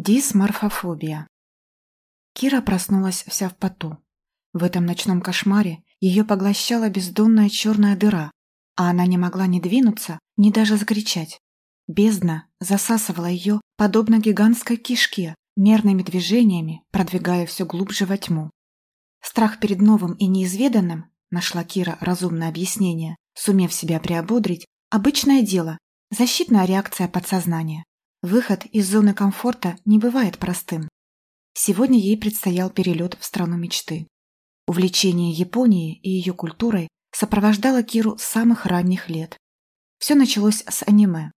Дисморфофобия. Кира проснулась вся в поту. В этом ночном кошмаре ее поглощала бездонная черная дыра, а она не могла ни двинуться, ни даже закричать. Бездна засасывала ее, подобно гигантской кишке, мерными движениями, продвигая все глубже во тьму. Страх перед новым и неизведанным, нашла Кира разумное объяснение, сумев себя приободрить, обычное дело, защитная реакция подсознания. Выход из зоны комфорта не бывает простым. Сегодня ей предстоял перелет в страну мечты. Увлечение Японией и ее культурой сопровождало Киру с самых ранних лет. Все началось с аниме.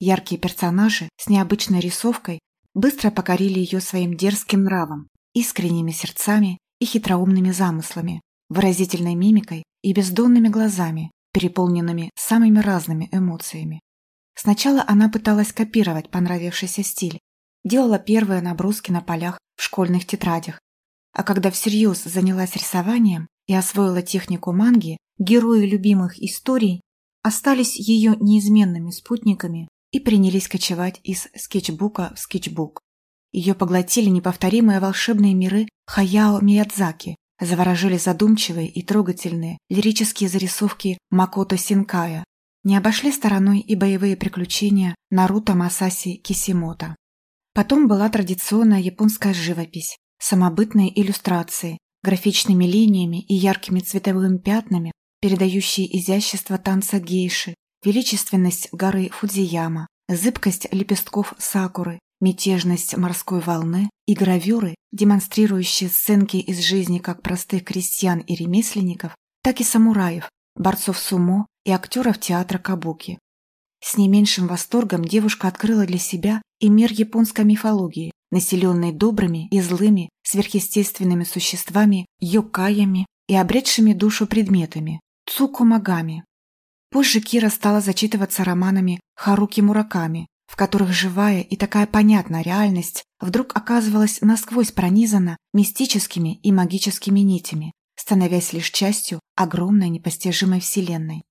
Яркие персонажи с необычной рисовкой быстро покорили ее своим дерзким нравом, искренними сердцами и хитроумными замыслами, выразительной мимикой и бездонными глазами, переполненными самыми разными эмоциями. Сначала она пыталась копировать понравившийся стиль, делала первые наброски на полях в школьных тетрадях. А когда всерьез занялась рисованием и освоила технику манги, герои любимых историй остались ее неизменными спутниками и принялись кочевать из скетчбука в скетчбук. Ее поглотили неповторимые волшебные миры Хаяо Миядзаки, заворожили задумчивые и трогательные лирические зарисовки Макото Синкая, не обошли стороной и боевые приключения Наруто Масаси Кисимото. Потом была традиционная японская живопись, самобытные иллюстрации, графичными линиями и яркими цветовыми пятнами, передающие изящество танца гейши, величественность горы Фудзияма, зыбкость лепестков сакуры, мятежность морской волны и гравюры, демонстрирующие сценки из жизни как простых крестьян и ремесленников, так и самураев, борцов сумо и актеров театра Кабуки. С не меньшим восторгом девушка открыла для себя и мир японской мифологии, населенный добрыми и злыми сверхъестественными существами, йокаями и обретшими душу предметами, цукумагами. Позже Кира стала зачитываться романами Харуки Мураками, в которых живая и такая понятная реальность вдруг оказывалась насквозь пронизана мистическими и магическими нитями, становясь лишь частью огромной непостижимой вселенной.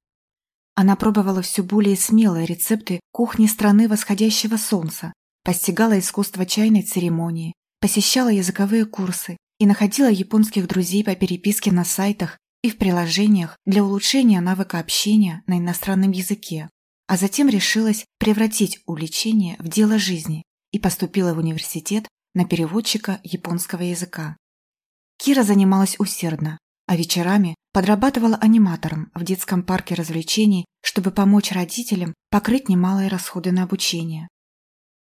Она пробовала все более смелые рецепты кухни страны восходящего солнца, постигала искусство чайной церемонии, посещала языковые курсы и находила японских друзей по переписке на сайтах и в приложениях для улучшения навыка общения на иностранном языке, а затем решилась превратить увлечение в дело жизни и поступила в университет на переводчика японского языка. Кира занималась усердно, а вечерами подрабатывала аниматором в детском парке развлечений, чтобы помочь родителям покрыть немалые расходы на обучение.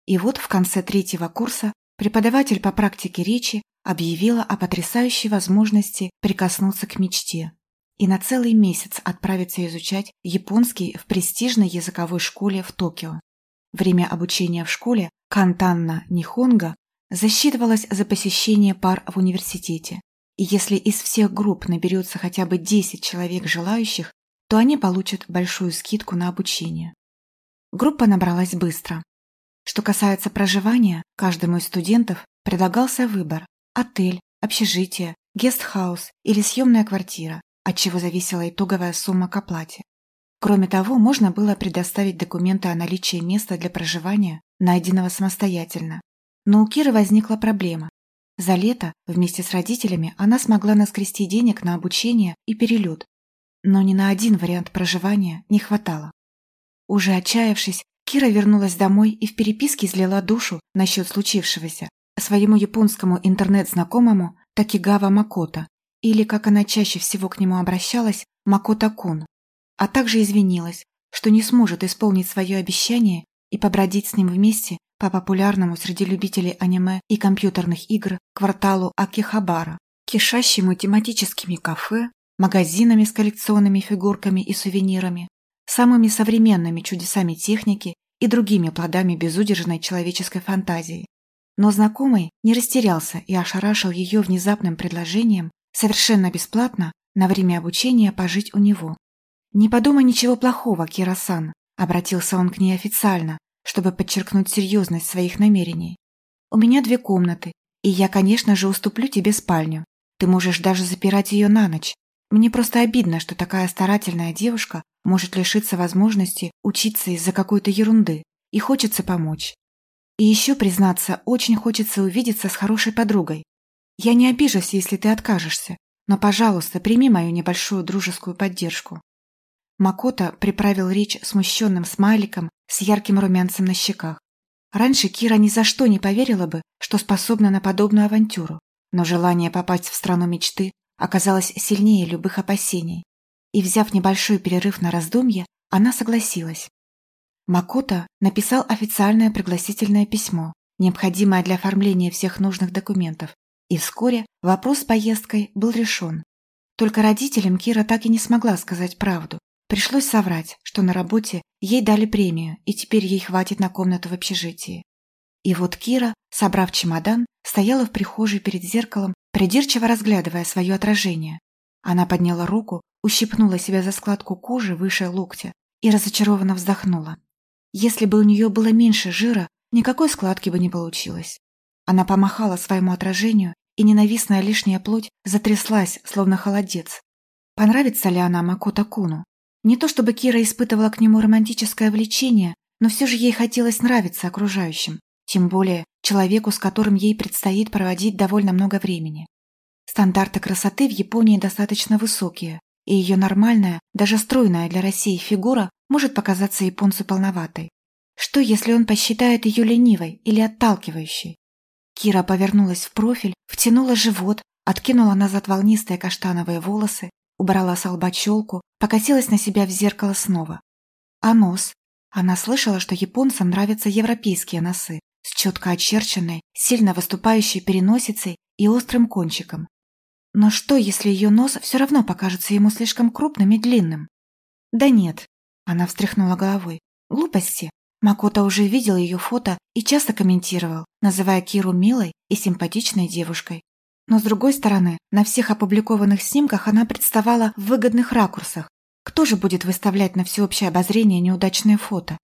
И вот в конце третьего курса преподаватель по практике речи объявила о потрясающей возможности прикоснуться к мечте и на целый месяц отправиться изучать японский в престижной языковой школе в Токио. Время обучения в школе Кантанна Нихонга засчитывалось за посещение пар в университете. И если из всех групп наберется хотя бы 10 человек желающих, то они получат большую скидку на обучение. Группа набралась быстро. Что касается проживания, каждому из студентов предлагался выбор – отель, общежитие, гестхаус или съемная квартира, от чего зависела итоговая сумма к оплате. Кроме того, можно было предоставить документы о наличии места для проживания, найденного самостоятельно. Но у Киры возникла проблема. За лето вместе с родителями она смогла наскрести денег на обучение и перелет, но ни на один вариант проживания не хватало. Уже отчаявшись, Кира вернулась домой и в переписке излила душу насчет случившегося своему японскому интернет-знакомому Такигава Макото, или, как она чаще всего к нему обращалась, Макото-кун, а также извинилась, что не сможет исполнить свое обещание и побродить с ним вместе по популярному среди любителей аниме и компьютерных игр кварталу Акихабара, кишащему тематическими кафе, магазинами с коллекционными фигурками и сувенирами, самыми современными чудесами техники и другими плодами безудержной человеческой фантазии. Но знакомый не растерялся и ошарашил ее внезапным предложением совершенно бесплатно на время обучения пожить у него. «Не подумай ничего плохого, Кирасан», — обратился он к ней официально, чтобы подчеркнуть серьезность своих намерений. «У меня две комнаты, и я, конечно же, уступлю тебе спальню. Ты можешь даже запирать ее на ночь. Мне просто обидно, что такая старательная девушка может лишиться возможности учиться из-за какой-то ерунды, и хочется помочь. И еще, признаться, очень хочется увидеться с хорошей подругой. Я не обижусь, если ты откажешься, но, пожалуйста, прими мою небольшую дружескую поддержку». Макота приправил речь смущенным смайликом с ярким румянцем на щеках. Раньше Кира ни за что не поверила бы, что способна на подобную авантюру, но желание попасть в страну мечты оказалось сильнее любых опасений. И, взяв небольшой перерыв на раздумье, она согласилась. Макота написал официальное пригласительное письмо, необходимое для оформления всех нужных документов, и вскоре вопрос с поездкой был решен. Только родителям Кира так и не смогла сказать правду. Пришлось соврать, что на работе ей дали премию, и теперь ей хватит на комнату в общежитии. И вот Кира, собрав чемодан, стояла в прихожей перед зеркалом, придирчиво разглядывая свое отражение. Она подняла руку, ущипнула себя за складку кожи выше локтя и разочарованно вздохнула. Если бы у нее было меньше жира, никакой складки бы не получилось. Она помахала своему отражению, и ненавистная лишняя плоть затряслась, словно холодец. Понравится ли она Макото Куну? Не то чтобы Кира испытывала к нему романтическое влечение, но все же ей хотелось нравиться окружающим, тем более человеку, с которым ей предстоит проводить довольно много времени. Стандарты красоты в Японии достаточно высокие, и ее нормальная, даже стройная для России фигура может показаться японцу полноватой. Что, если он посчитает ее ленивой или отталкивающей? Кира повернулась в профиль, втянула живот, откинула назад волнистые каштановые волосы, убрала с лба челку, покосилась на себя в зеркало снова. А нос? Она слышала, что японцам нравятся европейские носы с четко очерченной, сильно выступающей переносицей и острым кончиком. Но что, если ее нос все равно покажется ему слишком крупным и длинным? Да нет, она встряхнула головой. Глупости. Макота уже видел ее фото и часто комментировал, называя Киру милой и симпатичной девушкой. Но с другой стороны, на всех опубликованных снимках она представала в выгодных ракурсах. Кто же будет выставлять на всеобщее обозрение неудачные фото?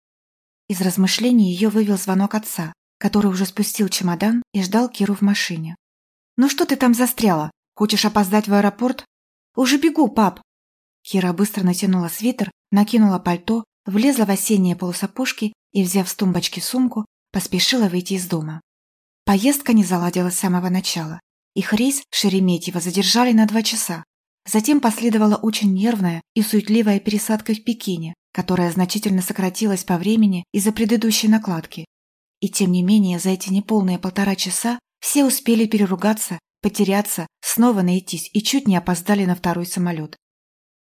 Из размышлений ее вывел звонок отца, который уже спустил чемодан и ждал Киру в машине. «Ну что ты там застряла?» Хочешь опоздать в аэропорт? Уже бегу, пап. Кира быстро натянула свитер, накинула пальто, влезла в осенние полусапожки и, взяв с тумбочки сумку, поспешила выйти из дома. Поездка не заладилась с самого начала. Их рейс Шереметьево задержали на два часа. Затем последовала очень нервная и суетливая пересадка в Пекине, которая значительно сократилась по времени из-за предыдущей накладки. И тем не менее за эти неполные полтора часа все успели переругаться потеряться, снова найтись и чуть не опоздали на второй самолет,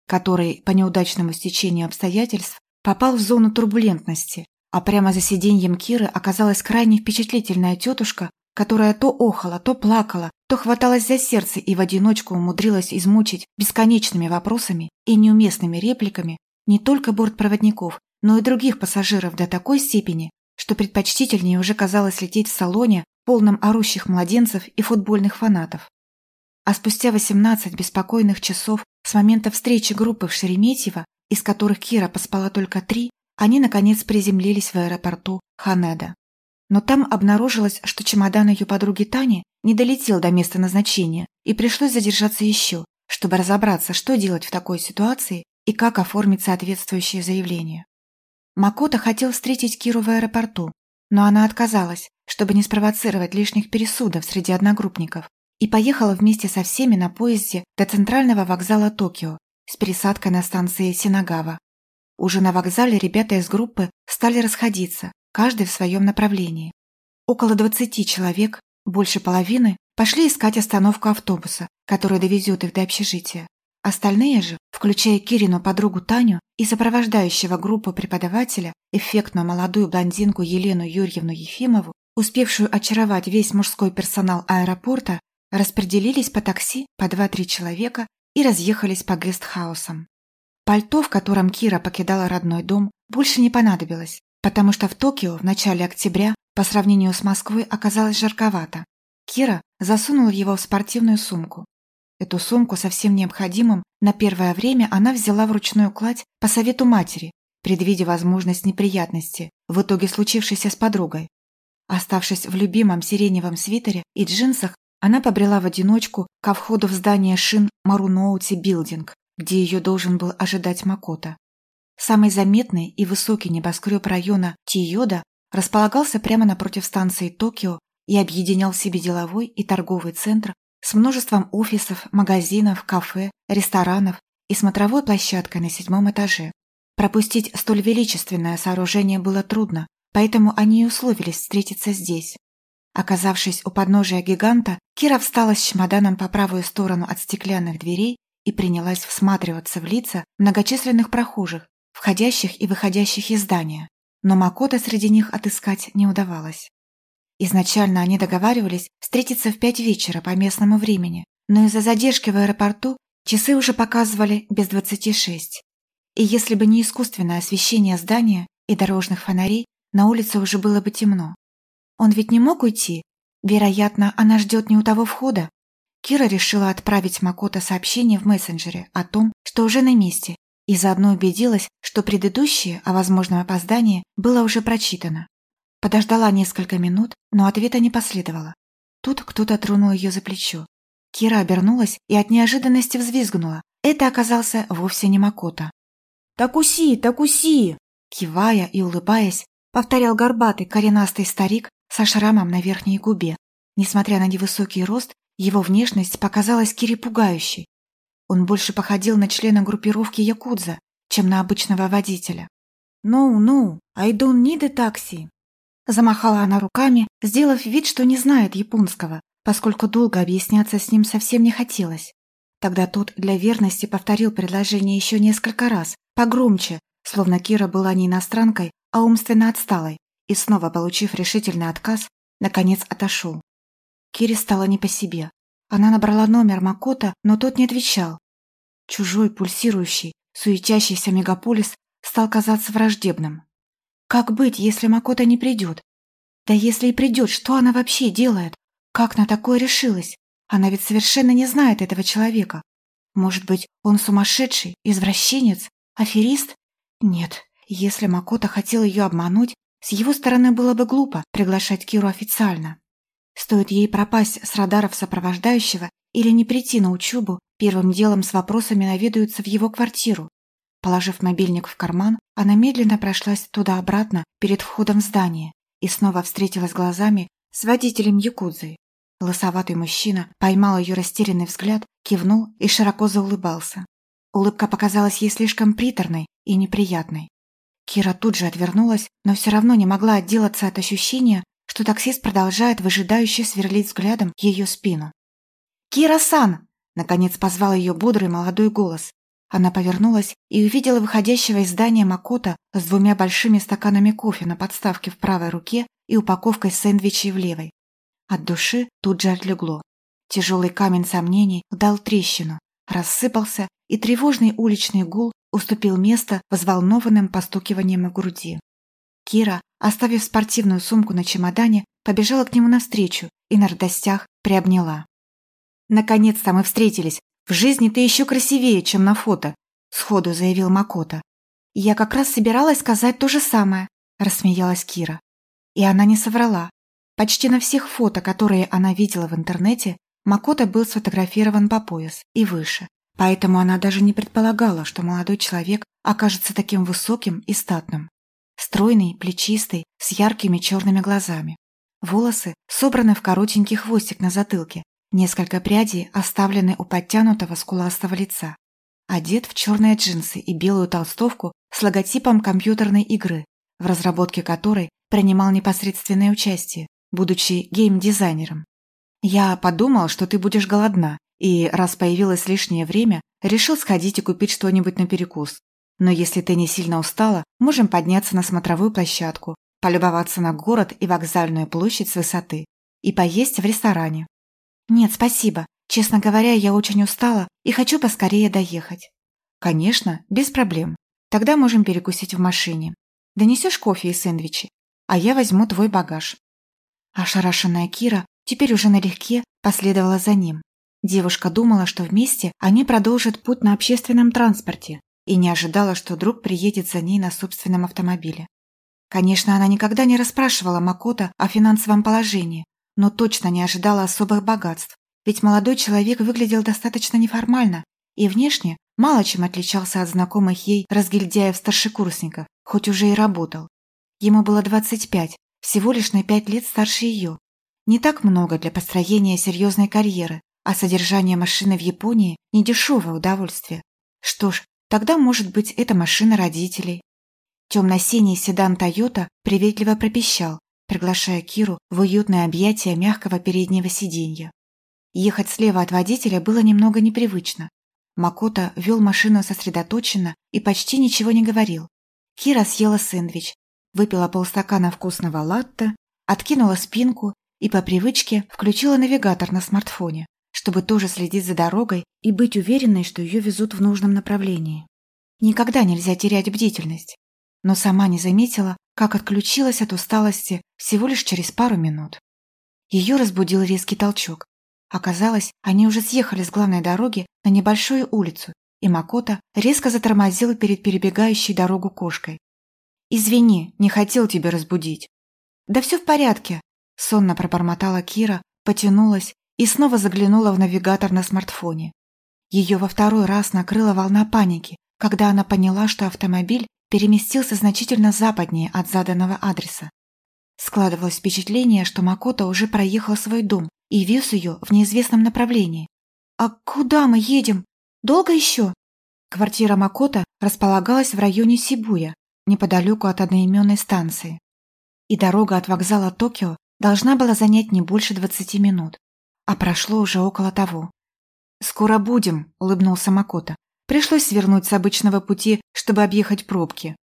который, по неудачному стечению обстоятельств, попал в зону турбулентности, а прямо за сиденьем Киры оказалась крайне впечатлительная тетушка, которая то охала, то плакала, то хваталась за сердце и в одиночку умудрилась измучить бесконечными вопросами и неуместными репликами не только бортпроводников, но и других пассажиров до такой степени, что предпочтительнее уже казалось лететь в салоне полном орущих младенцев и футбольных фанатов. А спустя 18 беспокойных часов с момента встречи группы в Шереметьево, из которых Кира поспала только три, они, наконец, приземлились в аэропорту Ханеда. Но там обнаружилось, что чемодан ее подруги Тани не долетел до места назначения, и пришлось задержаться еще, чтобы разобраться, что делать в такой ситуации и как оформить соответствующее заявление. Макота хотел встретить Киру в аэропорту, но она отказалась, чтобы не спровоцировать лишних пересудов среди одногруппников, и поехала вместе со всеми на поезде до центрального вокзала Токио с пересадкой на станции Синагава. Уже на вокзале ребята из группы стали расходиться, каждый в своем направлении. Около 20 человек, больше половины, пошли искать остановку автобуса, который довезет их до общежития. Остальные же, включая Кирину подругу Таню и сопровождающего группу преподавателя, эффектную молодую блондинку Елену Юрьевну Ефимову, успевшую очаровать весь мужской персонал аэропорта, распределились по такси по 2-3 человека и разъехались по гестхаусам. Пальто, в котором Кира покидала родной дом, больше не понадобилось, потому что в Токио в начале октября по сравнению с Москвой оказалось жарковато. Кира засунула его в спортивную сумку. Эту сумку со всем необходимым на первое время она взяла в ручную кладь по совету матери, предвидя возможность неприятности, в итоге случившейся с подругой. Оставшись в любимом сиреневом свитере и джинсах, она побрела в одиночку ко входу в здание шин Маруноути Билдинг, где ее должен был ожидать Макота. Самый заметный и высокий небоскреб района Тиода располагался прямо напротив станции Токио и объединял в себе деловой и торговый центр с множеством офисов, магазинов, кафе, ресторанов и смотровой площадкой на седьмом этаже. Пропустить столь величественное сооружение было трудно, поэтому они и условились встретиться здесь. Оказавшись у подножия гиганта, Кира встала с чемоданом по правую сторону от стеклянных дверей и принялась всматриваться в лица многочисленных прохожих, входящих и выходящих из здания, но Макота среди них отыскать не удавалось. Изначально они договаривались встретиться в пять вечера по местному времени, но из-за задержки в аэропорту часы уже показывали без двадцати шесть. И если бы не искусственное освещение здания и дорожных фонарей, на улице уже было бы темно. Он ведь не мог уйти. Вероятно, она ждет не у того входа. Кира решила отправить Макото сообщение в мессенджере о том, что уже на месте, и заодно убедилась, что предыдущее о возможном опоздании было уже прочитано. Подождала несколько минут, но ответа не последовало. Тут кто-то тронул ее за плечо. Кира обернулась и от неожиданности взвизгнула. Это оказался вовсе не Макота. «Такуси! Такуси!» Кивая и улыбаясь, повторял горбатый коренастый старик со шрамом на верхней губе. Несмотря на невысокий рост, его внешность показалась Кире пугающей. Он больше походил на члена группировки Якудза, чем на обычного водителя. «No, no, I don't need a taxi», Замахала она руками, сделав вид, что не знает японского, поскольку долго объясняться с ним совсем не хотелось. Тогда тот для верности повторил предложение еще несколько раз, погромче, словно Кира была не иностранкой, а умственно отсталой, и снова, получив решительный отказ, наконец отошел. Кире стало не по себе. Она набрала номер Макота, но тот не отвечал. Чужой, пульсирующий, суетящийся мегаполис стал казаться враждебным. Как быть, если Макота не придет? Да если и придет, что она вообще делает? Как на такое решилась? Она ведь совершенно не знает этого человека. Может быть, он сумасшедший, извращенец, аферист? Нет, если Макота хотел ее обмануть, с его стороны было бы глупо приглашать Киру официально. Стоит ей пропасть с радаров сопровождающего или не прийти на учебу, первым делом с вопросами наведаются в его квартиру. Положив мобильник в карман, она медленно прошлась туда-обратно перед входом в здание и снова встретилась глазами с водителем Якудзы. Лысоватый мужчина поймал ее растерянный взгляд, кивнул и широко заулыбался. Улыбка показалась ей слишком приторной и неприятной. Кира тут же отвернулась, но все равно не могла отделаться от ощущения, что таксист продолжает выжидающе сверлить взглядом ее спину. «Кира-сан!» – наконец позвал ее бодрый молодой голос. Она повернулась и увидела выходящего из здания Макота с двумя большими стаканами кофе на подставке в правой руке и упаковкой сэндвичей в левой. От души тут же отлегло. Тяжелый камень сомнений дал трещину, рассыпался, и тревожный уличный гул уступил место взволнованным постукиванием в груди. Кира, оставив спортивную сумку на чемодане, побежала к нему навстречу и на радостях приобняла. «Наконец-то мы встретились! «В жизни ты еще красивее, чем на фото», – сходу заявил Макота. «Я как раз собиралась сказать то же самое», – рассмеялась Кира. И она не соврала. Почти на всех фото, которые она видела в интернете, Макота был сфотографирован по пояс и выше. Поэтому она даже не предполагала, что молодой человек окажется таким высоким и статным. Стройный, плечистый, с яркими черными глазами. Волосы собраны в коротенький хвостик на затылке, Несколько прядей оставлены у подтянутого скуластого лица. Одет в черные джинсы и белую толстовку с логотипом компьютерной игры, в разработке которой принимал непосредственное участие, будучи гейм-дизайнером. «Я подумал, что ты будешь голодна, и, раз появилось лишнее время, решил сходить и купить что-нибудь на перекус. Но если ты не сильно устала, можем подняться на смотровую площадку, полюбоваться на город и вокзальную площадь с высоты и поесть в ресторане. «Нет, спасибо. Честно говоря, я очень устала и хочу поскорее доехать». «Конечно, без проблем. Тогда можем перекусить в машине. Донесешь кофе и сэндвичи, а я возьму твой багаж». Ошарашенная Кира теперь уже налегке последовала за ним. Девушка думала, что вместе они продолжат путь на общественном транспорте и не ожидала, что друг приедет за ней на собственном автомобиле. Конечно, она никогда не расспрашивала Макота о финансовом положении, но точно не ожидала особых богатств, ведь молодой человек выглядел достаточно неформально и внешне мало чем отличался от знакомых ей разгильдяев-старшекурсников, хоть уже и работал. Ему было 25, всего лишь на пять лет старше ее. Не так много для построения серьезной карьеры, а содержание машины в Японии – недешевое удовольствие. Что ж, тогда, может быть, это машина родителей. Темно-синий седан «Тойота» приветливо пропищал, приглашая Киру в уютное объятие мягкого переднего сиденья. Ехать слева от водителя было немного непривычно. Макото вел машину сосредоточенно и почти ничего не говорил. Кира съела сэндвич, выпила полстакана вкусного латте, откинула спинку и по привычке включила навигатор на смартфоне, чтобы тоже следить за дорогой и быть уверенной, что ее везут в нужном направлении. Никогда нельзя терять бдительность. Но сама не заметила, как отключилась от усталости всего лишь через пару минут. Ее разбудил резкий толчок. Оказалось, они уже съехали с главной дороги на небольшую улицу, и Макота резко затормозил перед перебегающей дорогу кошкой. «Извини, не хотел тебя разбудить». «Да все в порядке», — сонно пробормотала Кира, потянулась и снова заглянула в навигатор на смартфоне. Ее во второй раз накрыла волна паники, когда она поняла, что автомобиль переместился значительно западнее от заданного адреса. Складывалось впечатление, что Макота уже проехал свой дом и вез ее в неизвестном направлении. «А куда мы едем? Долго еще?» Квартира Макота располагалась в районе Сибуя, неподалеку от одноименной станции. И дорога от вокзала Токио должна была занять не больше двадцати минут, а прошло уже около того. «Скоро будем», — улыбнулся Макота. «Пришлось свернуть с обычного пути, чтобы объехать пробки».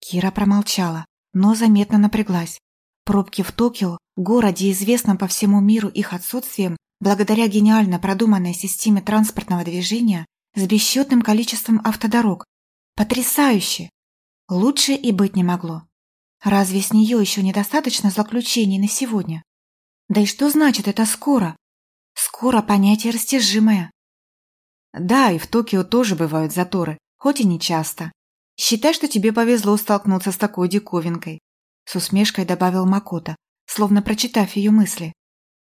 Кира промолчала, но заметно напряглась. Пробки в Токио, городе, известном по всему миру их отсутствием, благодаря гениально продуманной системе транспортного движения с бесчетным количеством автодорог. Потрясающе! Лучше и быть не могло. Разве с нее еще недостаточно заключений на сегодня? Да и что значит это скоро? Скоро понятие растяжимое. Да, и в Токио тоже бывают заторы, хоть и не часто. Считай, что тебе повезло столкнуться с такой диковинкой. С усмешкой добавил Макота, словно прочитав ее мысли.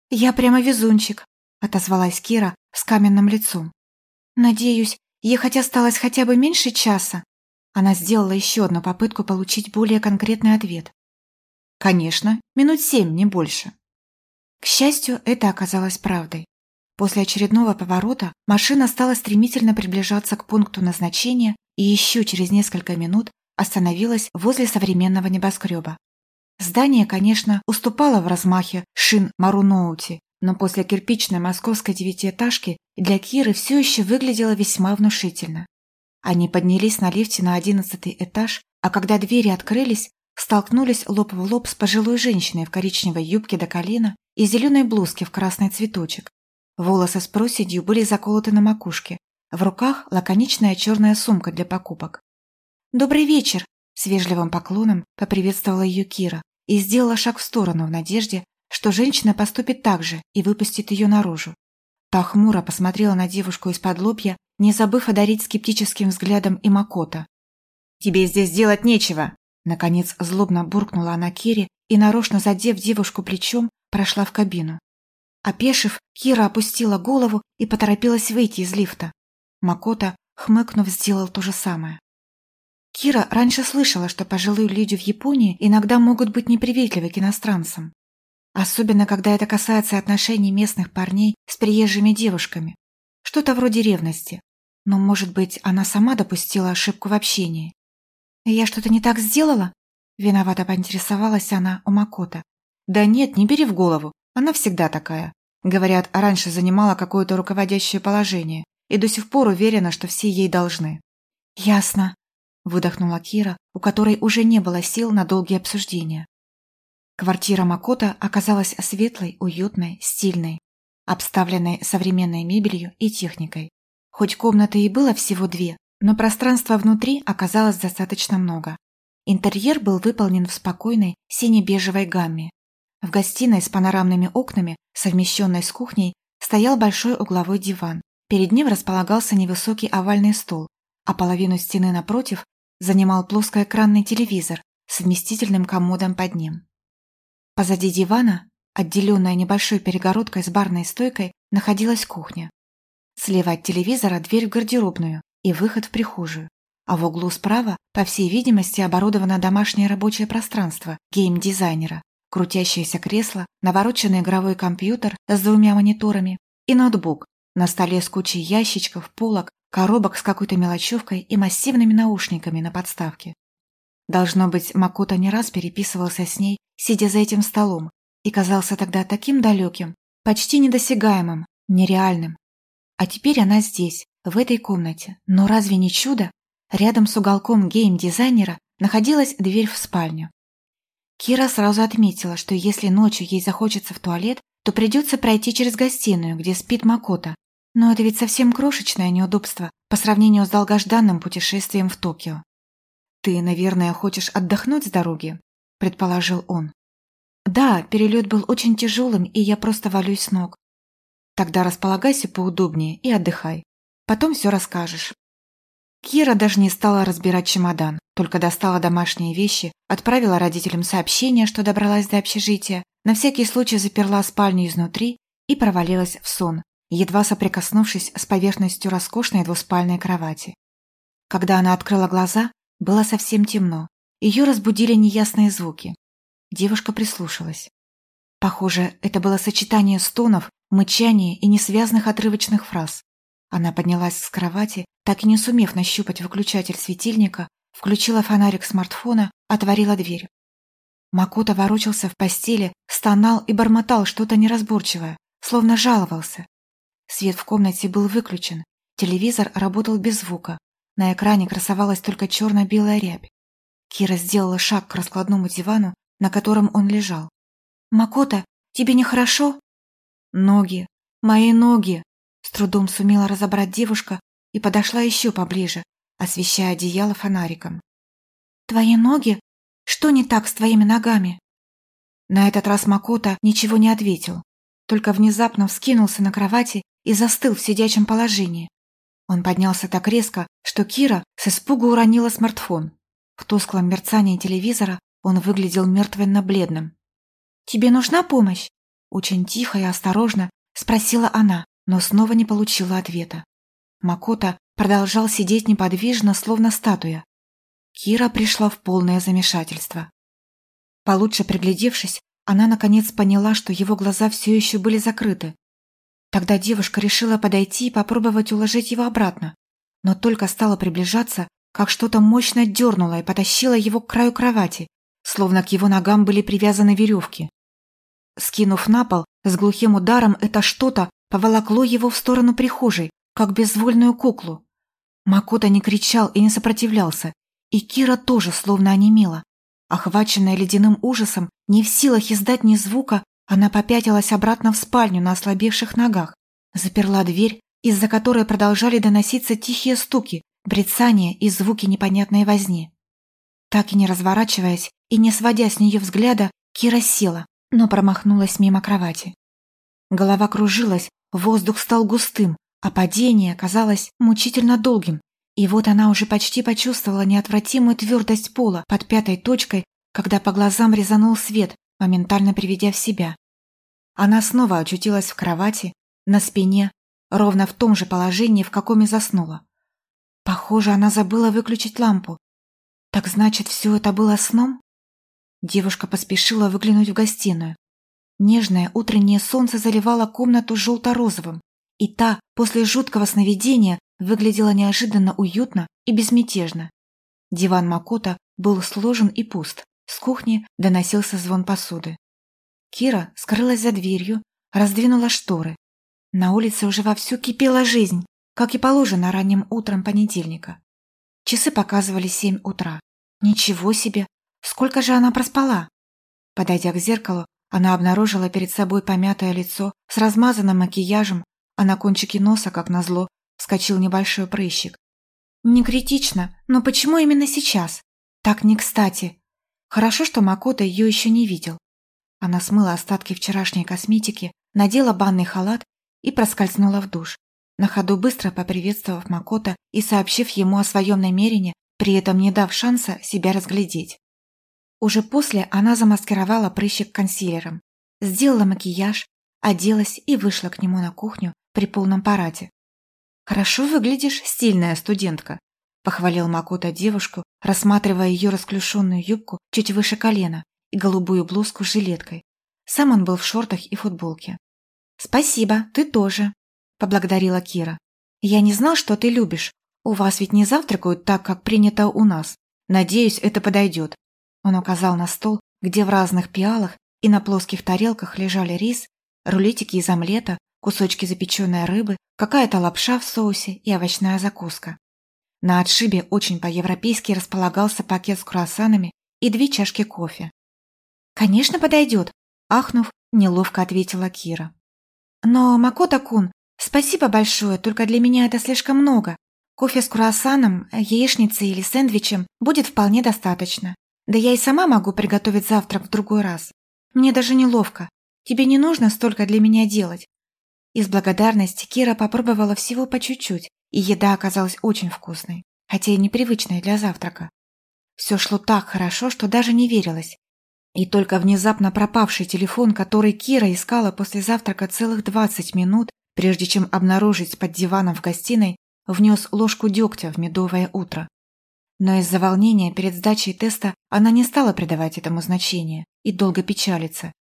«Я прямо везунчик», — отозвалась Кира с каменным лицом. «Надеюсь, ехать осталось хотя бы меньше часа». Она сделала еще одну попытку получить более конкретный ответ. «Конечно, минут семь, не больше». К счастью, это оказалось правдой. После очередного поворота машина стала стремительно приближаться к пункту назначения и еще через несколько минут остановилась возле современного небоскреба. Здание, конечно, уступало в размахе шин Маруноути, но после кирпичной московской девятиэтажки для Киры все еще выглядело весьма внушительно. Они поднялись на лифте на одиннадцатый этаж, а когда двери открылись, столкнулись лоб в лоб с пожилой женщиной в коричневой юбке до колена и зеленой блузке в красный цветочек. Волосы с проседью были заколоты на макушке, в руках лаконичная черная сумка для покупок. «Добрый вечер!» – с вежливым поклоном поприветствовала ее Кира и сделала шаг в сторону в надежде, что женщина поступит так же и выпустит ее наружу. Та хмуро посмотрела на девушку из-под лобья, не забыв одарить скептическим взглядом и Макота. «Тебе здесь делать нечего!» Наконец злобно буркнула она Кире и, нарочно задев девушку плечом, прошла в кабину. Опешив, Кира опустила голову и поторопилась выйти из лифта. Макота, хмыкнув, сделал то же самое. Кира раньше слышала, что пожилые люди в Японии иногда могут быть неприветливы к иностранцам. Особенно, когда это касается отношений местных парней с приезжими девушками. Что-то вроде ревности. Но, может быть, она сама допустила ошибку в общении. «Я что-то не так сделала?» Виновато поинтересовалась она у Макота. «Да нет, не бери в голову. Она всегда такая. Говорят, раньше занимала какое-то руководящее положение и до сих пор уверена, что все ей должны». «Ясно», выдохнула Кира, у которой уже не было сил на долгие обсуждения. Квартира Макота оказалась светлой, уютной, стильной, обставленной современной мебелью и техникой. Хоть комнаты и было всего две, но пространства внутри оказалось достаточно много. Интерьер был выполнен в спокойной сине-бежевой гамме. В гостиной с панорамными окнами, совмещенной с кухней, стоял большой угловой диван. Перед ним располагался невысокий овальный стол, а половину стены напротив занимал плоскоэкранный телевизор с вместительным комодом под ним. Позади дивана, отделенная небольшой перегородкой с барной стойкой, находилась кухня. Слева от телевизора дверь в гардеробную и выход в прихожую, а в углу справа, по всей видимости, оборудовано домашнее рабочее пространство гейм-дизайнера, крутящееся кресло, навороченный игровой компьютер с двумя мониторами и ноутбук, на столе с кучей ящичков, полок, коробок с какой-то мелочевкой и массивными наушниками на подставке. Должно быть, Макото не раз переписывался с ней, сидя за этим столом, и казался тогда таким далеким, почти недосягаемым, нереальным. А теперь она здесь, в этой комнате. Но разве не чудо? Рядом с уголком гейм-дизайнера находилась дверь в спальню. Кира сразу отметила, что если ночью ей захочется в туалет, то придется пройти через гостиную, где спит Макота. Но это ведь совсем крошечное неудобство по сравнению с долгожданным путешествием в Токио. «Ты, наверное, хочешь отдохнуть с дороги?» – предположил он. «Да, перелет был очень тяжелым, и я просто валюсь с ног. Тогда располагайся поудобнее и отдыхай. Потом все расскажешь». Кира даже не стала разбирать чемодан, только достала домашние вещи, отправила родителям сообщение, что добралась до общежития, на всякий случай заперла спальню изнутри и провалилась в сон, едва соприкоснувшись с поверхностью роскошной двуспальной кровати. Когда она открыла глаза, было совсем темно. Ее разбудили неясные звуки. Девушка прислушалась. Похоже, это было сочетание стонов, мычания и несвязных отрывочных фраз. Она поднялась с кровати, так и не сумев нащупать выключатель светильника, включила фонарик смартфона, отворила дверь. Макута ворочался в постели, стонал и бормотал что-то неразборчивое, словно жаловался. Свет в комнате был выключен, телевизор работал без звука, на экране красовалась только черно-белая рябь. Кира сделала шаг к раскладному дивану, на котором он лежал. «Макота, тебе нехорошо?» «Ноги, мои ноги!» С трудом сумела разобрать девушка и подошла еще поближе, освещая одеяло фонариком. «Твои ноги? Что не так с твоими ногами?» На этот раз Макота ничего не ответил, только внезапно вскинулся на кровати и застыл в сидячем положении. Он поднялся так резко, что Кира с испугу уронила смартфон. В тусклом мерцании телевизора он выглядел мертвенно-бледным. «Тебе нужна помощь?» Очень тихо и осторожно спросила она но снова не получила ответа. Макота продолжал сидеть неподвижно, словно статуя. Кира пришла в полное замешательство. Получше приглядевшись, она наконец поняла, что его глаза все еще были закрыты. Тогда девушка решила подойти и попробовать уложить его обратно, но только стала приближаться, как что-то мощно дернуло и потащило его к краю кровати, словно к его ногам были привязаны веревки. Скинув на пол, с глухим ударом это что-то поволокло его в сторону прихожей, как безвольную куклу. Макота не кричал и не сопротивлялся, и Кира тоже словно онемела. Охваченная ледяным ужасом, не в силах издать ни звука, она попятилась обратно в спальню на ослабевших ногах, заперла дверь, из-за которой продолжали доноситься тихие стуки, брецания и звуки непонятной возни. Так и не разворачиваясь и не сводя с нее взгляда, Кира села, но промахнулась мимо кровати. Голова кружилась, Воздух стал густым, а падение казалось мучительно долгим. И вот она уже почти почувствовала неотвратимую твердость пола под пятой точкой, когда по глазам резанул свет, моментально приведя в себя. Она снова очутилась в кровати, на спине, ровно в том же положении, в каком и заснула. Похоже, она забыла выключить лампу. Так значит, все это было сном? Девушка поспешила выглянуть в гостиную. Нежное утреннее солнце заливало комнату желто-розовым, и та, после жуткого сновидения, выглядела неожиданно уютно и безмятежно. Диван Макота был сложен и пуст, с кухни доносился звон посуды. Кира скрылась за дверью, раздвинула шторы. На улице уже вовсю кипела жизнь, как и положено ранним утром понедельника. Часы показывали семь утра. Ничего себе! Сколько же она проспала? Подойдя к зеркалу, она обнаружила перед собой помятое лицо с размазанным макияжем, а на кончике носа, как назло, вскочил небольшой прыщик. Не критично, но почему именно сейчас? Так не кстати. Хорошо, что Макота ее еще не видел. Она смыла остатки вчерашней косметики, надела банный халат и проскользнула в душ, на ходу быстро поприветствовав Макота и сообщив ему о своем намерении, при этом не дав шанса себя разглядеть. Уже после она замаскировала прыщик консилером, сделала макияж, оделась и вышла к нему на кухню при полном параде. «Хорошо выглядишь, стильная студентка», похвалил Макота девушку, рассматривая ее расклешенную юбку чуть выше колена и голубую блузку с жилеткой. Сам он был в шортах и футболке. «Спасибо, ты тоже», – поблагодарила Кира. «Я не знал, что ты любишь. У вас ведь не завтракают так, как принято у нас. Надеюсь, это подойдет». Он указал на стол, где в разных пиалах и на плоских тарелках лежали рис, рулетики из омлета, кусочки запеченной рыбы, какая-то лапша в соусе и овощная закуска. На отшибе очень по-европейски располагался пакет с круассанами и две чашки кофе. «Конечно, подойдет», – ахнув, неловко ответила Кира. «Но, Макота-кун, спасибо большое, только для меня это слишком много. Кофе с круассаном, яичницей или сэндвичем будет вполне достаточно. Да я и сама могу приготовить завтрак в другой раз. Мне даже неловко. Тебе не нужно столько для меня делать. Из благодарности Кира попробовала всего по чуть-чуть, и еда оказалась очень вкусной, хотя и непривычной для завтрака. Все шло так хорошо, что даже не верилось. И только внезапно пропавший телефон, который Кира искала после завтрака целых 20 минут, прежде чем обнаружить под диваном в гостиной, внес ложку дегтя в медовое утро. Но из-за волнения перед сдачей теста она не стала придавать этому значения и долго печалиться.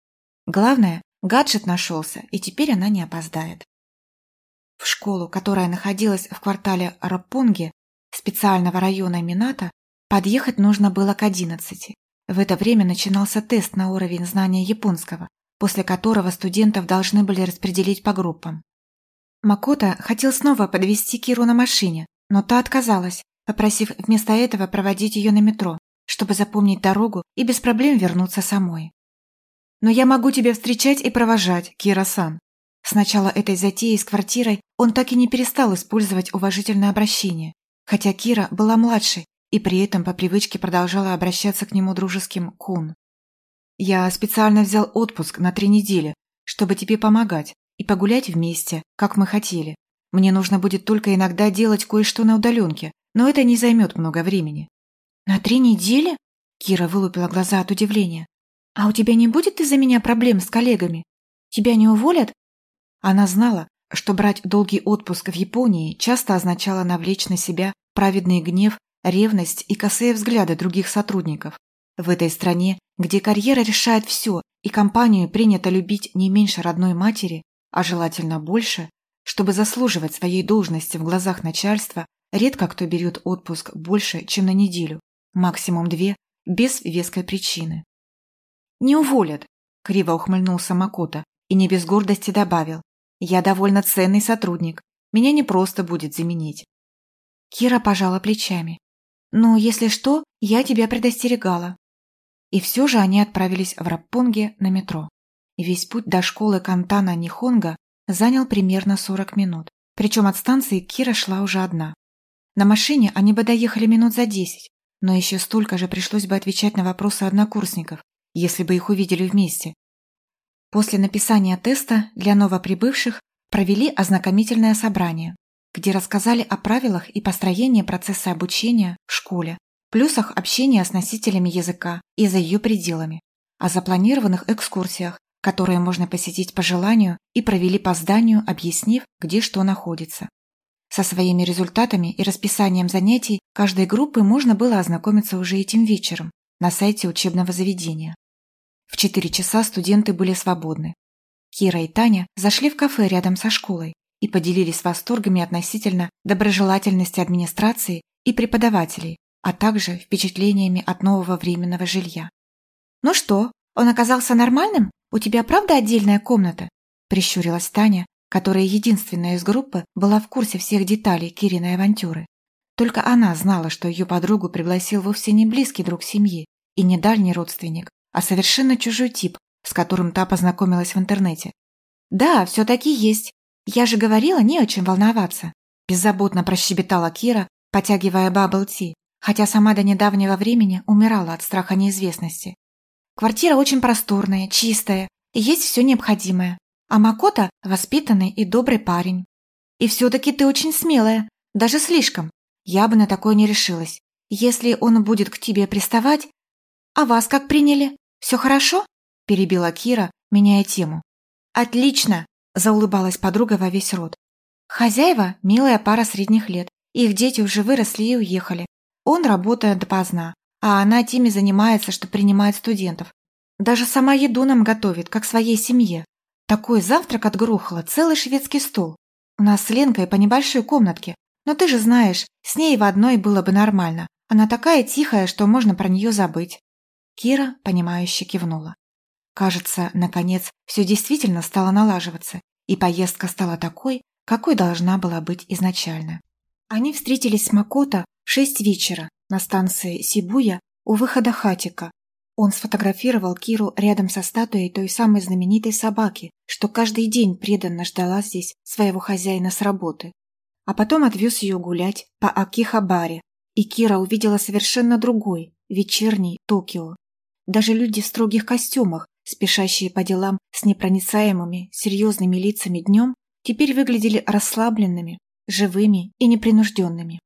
Главное, гаджет нашелся, и теперь она не опоздает. В школу, которая находилась в квартале Рапунги, специального района Мината, подъехать нужно было к одиннадцати. В это время начинался тест на уровень знания японского, после которого студентов должны были распределить по группам. Макота хотел снова подвести Киру на машине, но та отказалась, попросив вместо этого проводить ее на метро, чтобы запомнить дорогу и без проблем вернуться самой. «Но я могу тебя встречать и провожать, Кира-сан», с начала этой затеи с квартирой он так и не перестал использовать уважительное обращение, хотя Кира была младшей и при этом по привычке продолжала обращаться к нему дружеским «кун». «Я специально взял отпуск на три недели, чтобы тебе помогать и погулять вместе, как мы хотели. Мне нужно будет только иногда делать кое-что на удаленке, но это не займет много времени». «На три недели?» Кира вылупила глаза от удивления. «А у тебя не будет из-за меня проблем с коллегами? Тебя не уволят?» Она знала, что брать долгий отпуск в Японии часто означало навлечь на себя праведный гнев, ревность и косые взгляды других сотрудников. В этой стране, где карьера решает все, и компанию принято любить не меньше родной матери, а желательно больше, чтобы заслуживать своей должности в глазах начальства, редко кто берет отпуск больше, чем на неделю, максимум две, без веской причины. «Не уволят», – криво ухмыльнулся Макота и не без гордости добавил. Я довольно ценный сотрудник. Меня не просто будет заменить. Кира пожала плечами. «Ну, если что, я тебя предостерегала». И все же они отправились в Раппонге на метро. Весь путь до школы Кантана Нихонга занял примерно 40 минут. Причем от станции Кира шла уже одна. На машине они бы доехали минут за 10, но еще столько же пришлось бы отвечать на вопросы однокурсников, если бы их увидели вместе. После написания теста для новоприбывших провели ознакомительное собрание, где рассказали о правилах и построении процесса обучения в школе, плюсах общения с носителями языка и за ее пределами, о запланированных экскурсиях, которые можно посетить по желанию, и провели по зданию, объяснив, где что находится. Со своими результатами и расписанием занятий каждой группы можно было ознакомиться уже этим вечером на сайте учебного заведения. В четыре часа студенты были свободны. Кира и Таня зашли в кафе рядом со школой и поделились восторгами относительно доброжелательности администрации и преподавателей, а также впечатлениями от нового временного жилья. «Ну что, он оказался нормальным? У тебя правда отдельная комната?» прищурилась Таня, которая единственная из группы была в курсе всех деталей Кириной авантюры. Только она знала, что ее подругу пригласил вовсе не близкий друг семьи и не дальний родственник, а совершенно чужой тип, с которым та познакомилась в интернете. «Да, все-таки есть. Я же говорила, не о чем волноваться», беззаботно прощебетала Кира, потягивая бабл-ти, хотя сама до недавнего времени умирала от страха неизвестности. «Квартира очень просторная, чистая, и есть все необходимое. А Макота – воспитанный и добрый парень. И все-таки ты очень смелая, даже слишком. Я бы на такое не решилась. Если он будет к тебе приставать... А вас как приняли?» «Все хорошо?» – перебила Кира, меняя тему. «Отлично!» – заулыбалась подруга во весь рот. «Хозяева – милая пара средних лет. Их дети уже выросли и уехали. Он работает допоздна, а она теми занимается, что принимает студентов. Даже сама еду нам готовит, как своей семье. Такой завтрак отгрохала, целый шведский стол. У нас с Ленкой по небольшой комнатке. Но ты же знаешь, с ней в одной было бы нормально. Она такая тихая, что можно про нее забыть. Кира, понимающе кивнула. Кажется, наконец, все действительно стало налаживаться, и поездка стала такой, какой должна была быть изначально. Они встретились с Макото в шесть вечера на станции Сибуя у выхода Хатика. Он сфотографировал Киру рядом со статуей той самой знаменитой собаки, что каждый день преданно ждала здесь своего хозяина с работы. А потом отвез ее гулять по Акихабаре, и Кира увидела совершенно другой, вечерний Токио. Даже люди в строгих костюмах, спешащие по делам с непроницаемыми, серьезными лицами днем, теперь выглядели расслабленными, живыми и непринужденными.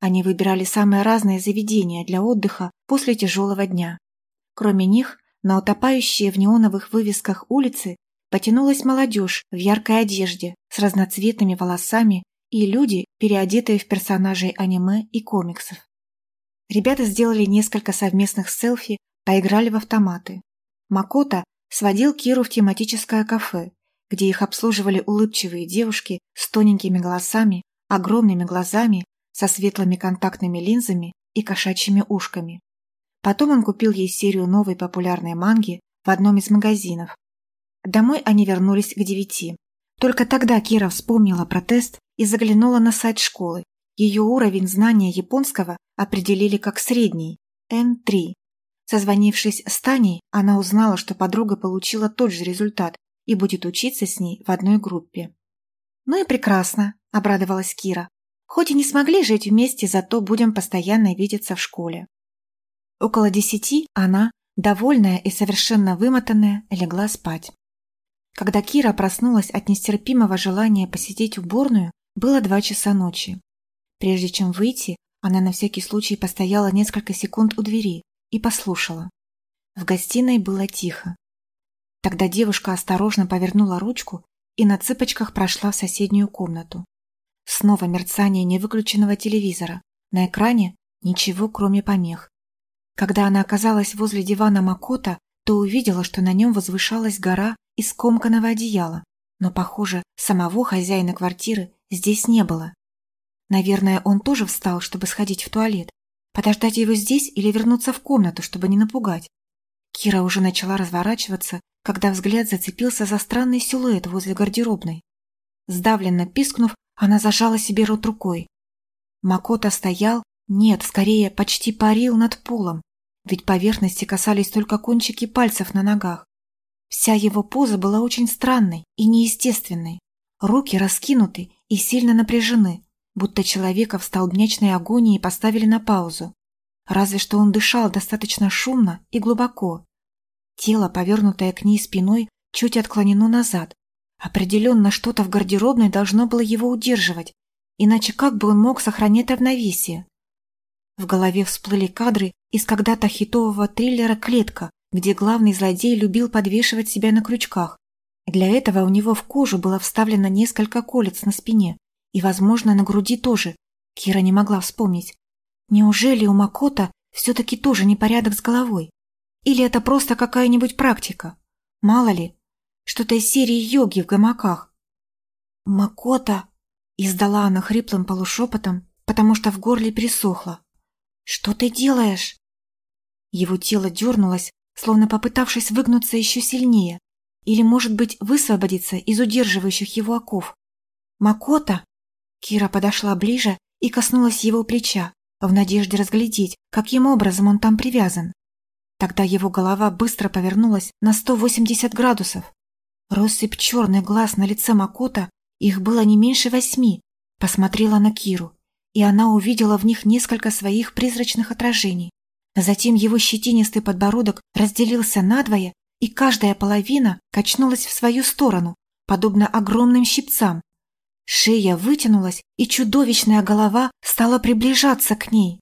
Они выбирали самые разные заведения для отдыха после тяжелого дня. Кроме них, на утопающие в неоновых вывесках улицы потянулась молодежь в яркой одежде с разноцветными волосами и люди, переодетые в персонажей аниме и комиксов. Ребята сделали несколько совместных селфи, поиграли в автоматы. Макота сводил Киру в тематическое кафе, где их обслуживали улыбчивые девушки с тоненькими голосами, огромными глазами, со светлыми контактными линзами и кошачьими ушками. Потом он купил ей серию новой популярной манги в одном из магазинов. Домой они вернулись к девяти. Только тогда Кира вспомнила про тест и заглянула на сайт школы. Ее уровень знания японского определили как средний – N3. Созвонившись с Таней, она узнала, что подруга получила тот же результат и будет учиться с ней в одной группе. «Ну и прекрасно», – обрадовалась Кира. «Хоть и не смогли жить вместе, зато будем постоянно видеться в школе». Около десяти она, довольная и совершенно вымотанная, легла спать. Когда Кира проснулась от нестерпимого желания посетить уборную, было два часа ночи. Прежде чем выйти, она на всякий случай постояла несколько секунд у двери и послушала. В гостиной было тихо. Тогда девушка осторожно повернула ручку и на цыпочках прошла в соседнюю комнату. Снова мерцание невыключенного телевизора. На экране ничего, кроме помех. Когда она оказалась возле дивана Макота, то увидела, что на нем возвышалась гора из комканого одеяла, но, похоже, самого хозяина квартиры здесь не было. Наверное, он тоже встал, чтобы сходить в туалет. Подождать его здесь или вернуться в комнату, чтобы не напугать? Кира уже начала разворачиваться, когда взгляд зацепился за странный силуэт возле гардеробной. Сдавленно пискнув, она зажала себе рот рукой. Макота стоял, нет, скорее, почти парил над полом, ведь поверхности касались только кончики пальцев на ногах. Вся его поза была очень странной и неестественной. Руки раскинуты и сильно напряжены, будто человека в столбнячной агонии поставили на паузу. Разве что он дышал достаточно шумно и глубоко. Тело, повернутое к ней спиной, чуть отклонено назад. Определенно что-то в гардеробной должно было его удерживать, иначе как бы он мог сохранять равновесие? В голове всплыли кадры из когда-то хитового триллера «Клетка», где главный злодей любил подвешивать себя на крючках. Для этого у него в кожу было вставлено несколько колец на спине и, возможно, на груди тоже. Кира не могла вспомнить. Неужели у Макота все-таки тоже непорядок с головой? Или это просто какая-нибудь практика? Мало ли, что-то из серии йоги в гамаках. «Макота!» — издала она хриплым полушепотом, потому что в горле пересохло. «Что ты делаешь?» Его тело дернулось, словно попытавшись выгнуться еще сильнее, или, может быть, высвободиться из удерживающих его оков. «Макота!» Кира подошла ближе и коснулась его плеча, в надежде разглядеть, каким образом он там привязан. Тогда его голова быстро повернулась на 180 градусов. Россыпь черных глаз на лице Макота, их было не меньше восьми, посмотрела на Киру, и она увидела в них несколько своих призрачных отражений. Затем его щетинистый подбородок разделился надвое, и каждая половина качнулась в свою сторону, подобно огромным щипцам. Шея вытянулась, и чудовищная голова стала приближаться к ней.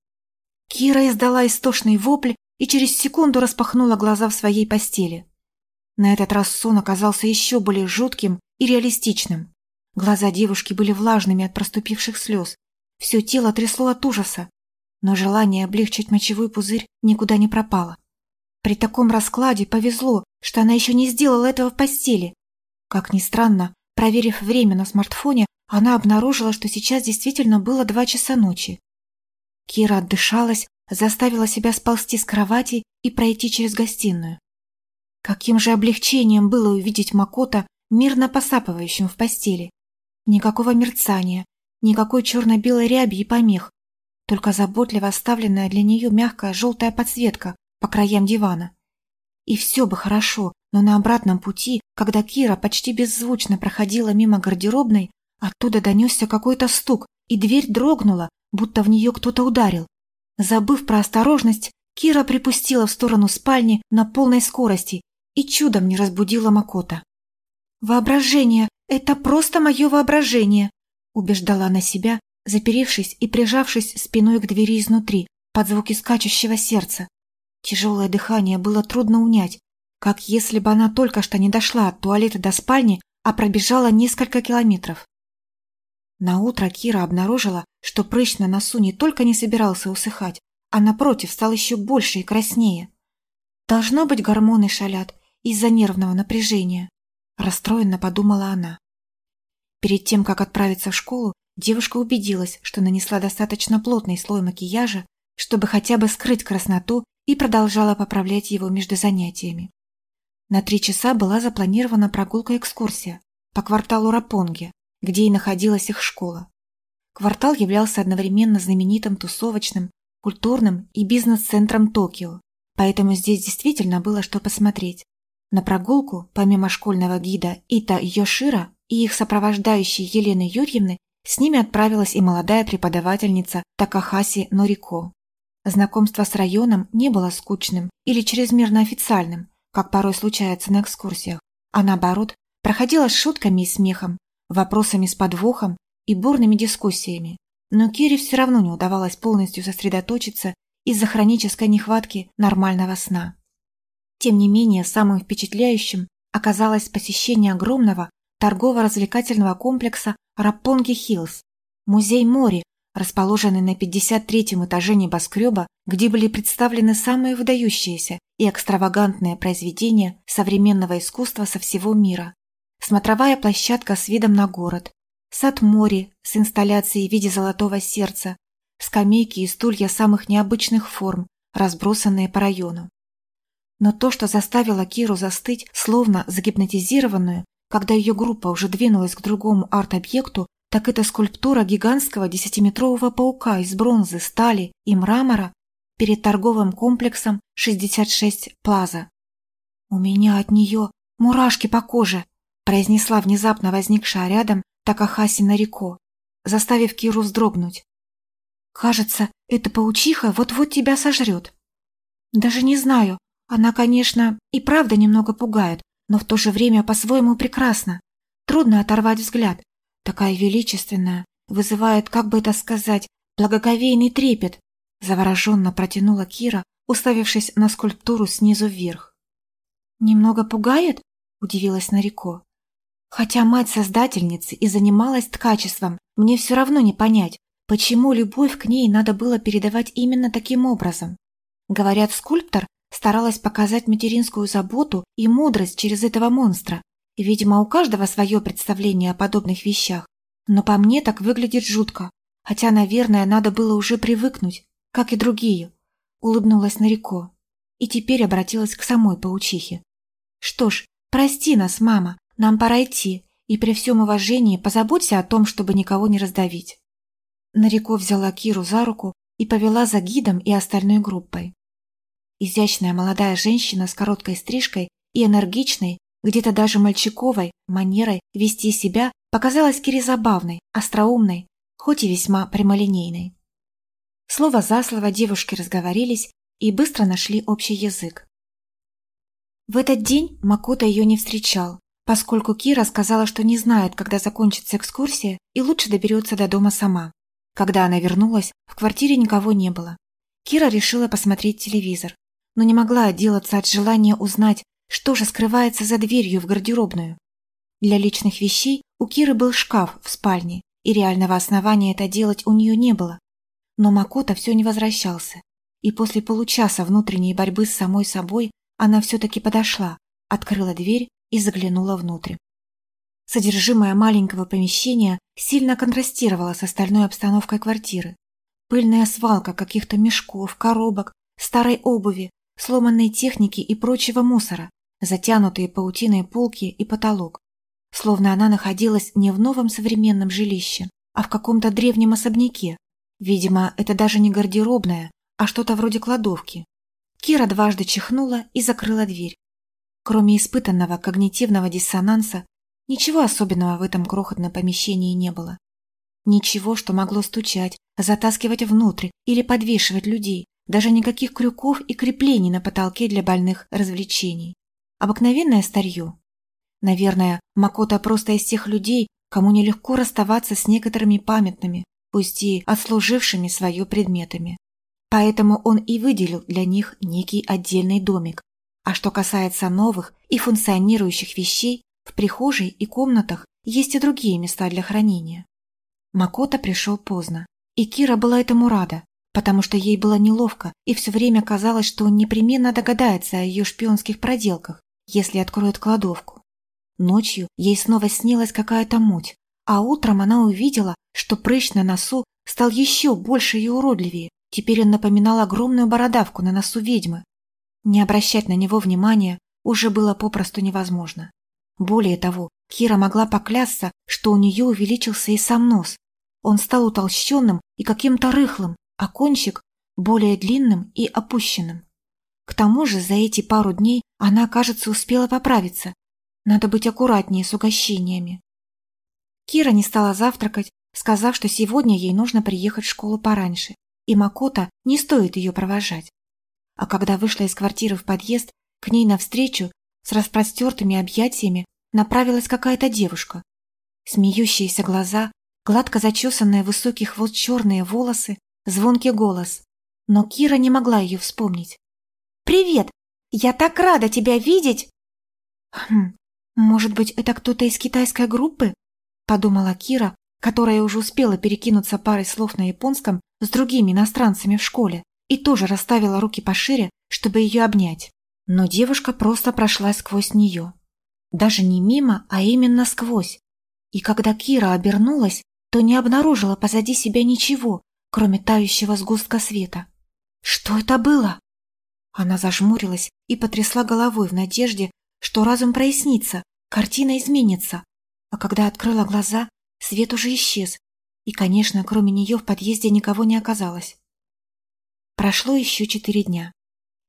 Кира издала истошный вопль и через секунду распахнула глаза в своей постели. На этот раз сон оказался еще более жутким и реалистичным. Глаза девушки были влажными от проступивших слез. Все тело трясло от ужаса. Но желание облегчить мочевой пузырь никуда не пропало. При таком раскладе повезло, что она еще не сделала этого в постели. Как ни странно, проверив время на смартфоне, она обнаружила, что сейчас действительно было два часа ночи. Кира отдышалась, заставила себя сползти с кровати и пройти через гостиную. Каким же облегчением было увидеть Макота мирно посапывающим в постели. Никакого мерцания, никакой черно-белой ряби и помех, только заботливо оставленная для нее мягкая желтая подсветка по краям дивана. И все бы хорошо, но на обратном пути, когда Кира почти беззвучно проходила мимо гардеробной, оттуда донесся какой-то стук, и дверь дрогнула, будто в нее кто-то ударил. Забыв про осторожность, Кира припустила в сторону спальни на полной скорости и чудом не разбудила Макота. «Воображение! Это просто мое воображение!» Убеждала она себя, заперевшись и прижавшись спиной к двери изнутри, под звуки скачущего сердца. Тяжелое дыхание было трудно унять, как если бы она только что не дошла от туалета до спальни, а пробежала несколько километров. На утро Кира обнаружила, что прыщ на носу не только не собирался усыхать, а напротив стал еще больше и краснее. Должно быть, гормоны шалят, из-за нервного напряжения, расстроенно подумала она. Перед тем, как отправиться в школу, девушка убедилась, что нанесла достаточно плотный слой макияжа, чтобы хотя бы скрыть красноту и продолжала поправлять его между занятиями. На три часа была запланирована прогулка-экскурсия по кварталу Рапонге, где и находилась их школа. Квартал являлся одновременно знаменитым тусовочным, культурным и бизнес-центром Токио, поэтому здесь действительно было что посмотреть. На прогулку, помимо школьного гида Ита Йошира и их сопровождающей Елены Юрьевны, с ними отправилась и молодая преподавательница Такахаси Норико. Знакомство с районом не было скучным или чрезмерно официальным, как порой случается на экскурсиях, а наоборот, проходило с шутками и смехом, вопросами с подвохом и бурными дискуссиями. Но Кире все равно не удавалось полностью сосредоточиться из-за хронической нехватки нормального сна. Тем не менее, самым впечатляющим оказалось посещение огромного торгово-развлекательного комплекса Раппонги Хиллз, музей моря, расположенный на 53-м этаже небоскреба, где были представлены самые выдающиеся и экстравагантные произведения современного искусства со всего мира. Смотровая площадка с видом на город, сад моря с инсталляцией в виде золотого сердца, скамейки и стулья самых необычных форм, разбросанные по району. Но то, что заставило Киру застыть, словно загипнотизированную, когда ее группа уже двинулась к другому арт-объекту, так это скульптура гигантского десятиметрового паука из бронзы, стали и мрамора перед торговым комплексом 66 Плаза. «У меня от нее мурашки по коже», произнесла внезапно возникшая рядом Такахаси Нарико, заставив Киру вздрогнуть. «Кажется, эта паучиха вот-вот тебя сожрет». «Даже не знаю, она, конечно, и правда немного пугает, но в то же время по-своему прекрасна. Трудно оторвать взгляд. Такая величественная, вызывает, как бы это сказать, благоговейный трепет. Завороженно протянула Кира, уставившись на скульптуру снизу вверх. «Немного пугает?» – удивилась Нарико. «Хотя мать создательницы и занималась ткачеством, мне все равно не понять, почему любовь к ней надо было передавать именно таким образом. Говорят, скульптор старалась показать материнскую заботу и мудрость через этого монстра. Видимо, у каждого свое представление о подобных вещах. Но по мне так выглядит жутко. Хотя, наверное, надо было уже привыкнуть, как и другие. Улыбнулась Нарико. И теперь обратилась к самой паучихе. Что ж, прости нас, мама, нам пора идти. И при всем уважении позаботься о том, чтобы никого не раздавить. Нарико взяла Киру за руку и повела за гидом и остальной группой. Изящная молодая женщина с короткой стрижкой и энергичной, где-то даже мальчиковой, манерой вести себя показалась Кире забавной, остроумной, хоть и весьма прямолинейной. Слово за слово девушки разговорились и быстро нашли общий язык. В этот день Макота ее не встречал, поскольку Кира сказала, что не знает, когда закончится экскурсия и лучше доберется до дома сама. Когда она вернулась, в квартире никого не было. Кира решила посмотреть телевизор но не могла отделаться от желания узнать, что же скрывается за дверью в гардеробную. Для личных вещей у Киры был шкаф в спальне, и реального основания это делать у нее не было. Но Макота все не возвращался, и после получаса внутренней борьбы с самой собой она все-таки подошла, открыла дверь и заглянула внутрь. Содержимое маленького помещения сильно контрастировало с остальной обстановкой квартиры. Пыльная свалка каких-то мешков, коробок, старой обуви, сломанной техники и прочего мусора, затянутые паутиной полки и потолок. Словно она находилась не в новом современном жилище, а в каком-то древнем особняке. Видимо, это даже не гардеробная, а что-то вроде кладовки. Кира дважды чихнула и закрыла дверь. Кроме испытанного когнитивного диссонанса, ничего особенного в этом крохотном помещении не было. Ничего, что могло стучать, затаскивать внутрь или подвешивать людей, даже никаких крюков и креплений на потолке для больных развлечений. Обыкновенное старье. Наверное, Макота просто из тех людей, кому нелегко расставаться с некоторыми памятными, пусть и отслужившими свое предметами. Поэтому он и выделил для них некий отдельный домик. А что касается новых и функционирующих вещей, в прихожей и комнатах есть и другие места для хранения. Макота пришел поздно, и Кира была этому рада, потому что ей было неловко, и все время казалось, что он непременно догадается о ее шпионских проделках, если откроет кладовку. Ночью ей снова снилась какая-то муть, а утром она увидела, что прыщ на носу стал еще больше и уродливее. Теперь он напоминал огромную бородавку на носу ведьмы. Не обращать на него внимания уже было попросту невозможно. Более того, Кира могла поклясться, что у нее увеличился и сам нос. Он стал утолщенным и каким-то рыхлым, а кончик более длинным и опущенным. К тому же за эти пару дней она, кажется, успела поправиться. Надо быть аккуратнее с угощениями. Кира не стала завтракать, сказав, что сегодня ей нужно приехать в школу пораньше, и Макота не стоит ее провожать. А когда вышла из квартиры в подъезд, к ней навстречу с распростертыми объятиями направилась какая-то девушка. Смеющиеся глаза, гладко зачесанные высокий хвост черные волосы, звонкий голос. Но Кира не могла ее вспомнить. «Привет! Я так рада тебя видеть!» «Хм, может быть, это кто-то из китайской группы?» Подумала Кира, которая уже успела перекинуться парой слов на японском с другими иностранцами в школе и тоже расставила руки пошире, чтобы ее обнять. Но девушка просто прошла сквозь нее. Даже не мимо, а именно сквозь. И когда Кира обернулась, то не обнаружила позади себя ничего, кроме тающего сгустка света. Что это было? Она зажмурилась и потрясла головой в надежде, что разум прояснится, картина изменится. А когда открыла глаза, свет уже исчез, и, конечно, кроме нее в подъезде никого не оказалось. Прошло еще четыре дня.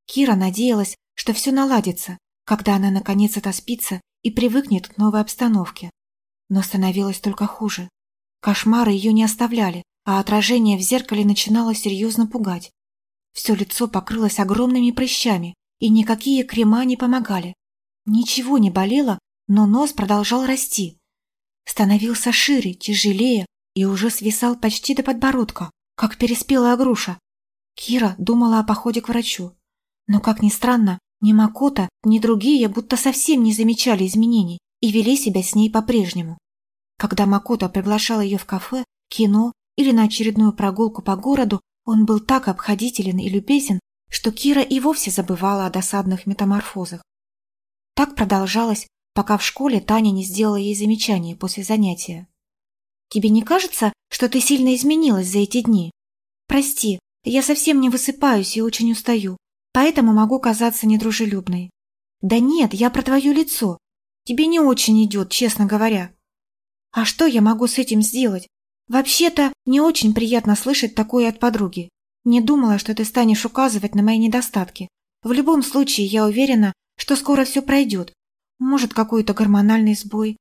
Кира надеялась, что все наладится, когда она наконец отоспится и привыкнет к новой обстановке. Но становилось только хуже. Кошмары ее не оставляли, а отражение в зеркале начинало серьезно пугать. Все лицо покрылось огромными прыщами, и никакие крема не помогали. Ничего не болело, но нос продолжал расти. Становился шире, тяжелее и уже свисал почти до подбородка, как переспелая груша. Кира думала о походе к врачу. Но, как ни странно, ни Макота, ни другие будто совсем не замечали изменений и вели себя с ней по-прежнему. Когда Макота приглашал ее в кафе, кино или на очередную прогулку по городу, он был так обходителен и любезен, что Кира и вовсе забывала о досадных метаморфозах. Так продолжалось, пока в школе Таня не сделала ей замечание после занятия. «Тебе не кажется, что ты сильно изменилась за эти дни? Прости, я совсем не высыпаюсь и очень устаю, поэтому могу казаться недружелюбной». «Да нет, я про твое лицо. Тебе не очень идет, честно говоря». А что я могу с этим сделать? Вообще-то, не очень приятно слышать такое от подруги. Не думала, что ты станешь указывать на мои недостатки. В любом случае, я уверена, что скоро все пройдет. Может, какой-то гормональный сбой.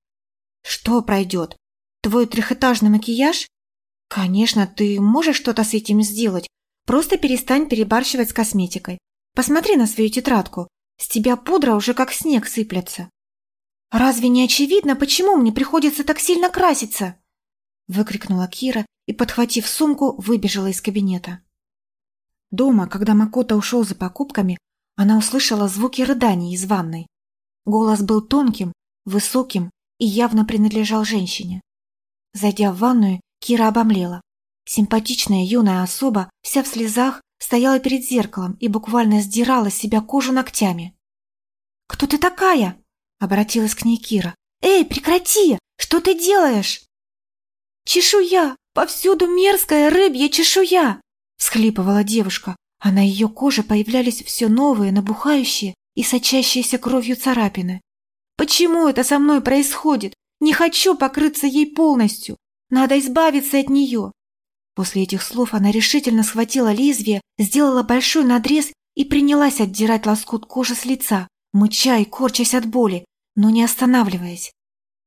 Что пройдет? Твой трехэтажный макияж? Конечно, ты можешь что-то с этим сделать. Просто перестань перебарщивать с косметикой. Посмотри на свою тетрадку. С тебя пудра уже как снег сыплется. «Разве не очевидно, почему мне приходится так сильно краситься?» Выкрикнула Кира и, подхватив сумку, выбежала из кабинета. Дома, когда Макота ушел за покупками, она услышала звуки рыданий из ванной. Голос был тонким, высоким и явно принадлежал женщине. Зайдя в ванную, Кира обомлела. Симпатичная юная особа, вся в слезах, стояла перед зеркалом и буквально сдирала с себя кожу ногтями. «Кто ты такая?» — обратилась к ней Кира. «Эй, прекрати! Что ты делаешь?» «Чешуя! Повсюду мерзкая рыбья чешуя!» — всхлипывала девушка, а на ее коже появлялись все новые, набухающие и сочащиеся кровью царапины. «Почему это со мной происходит? Не хочу покрыться ей полностью. Надо избавиться от нее. После этих слов она решительно схватила лезвие, сделала большой надрез и принялась отдирать лоскут кожи с лица, мыча и корчась от боли, но не останавливаясь.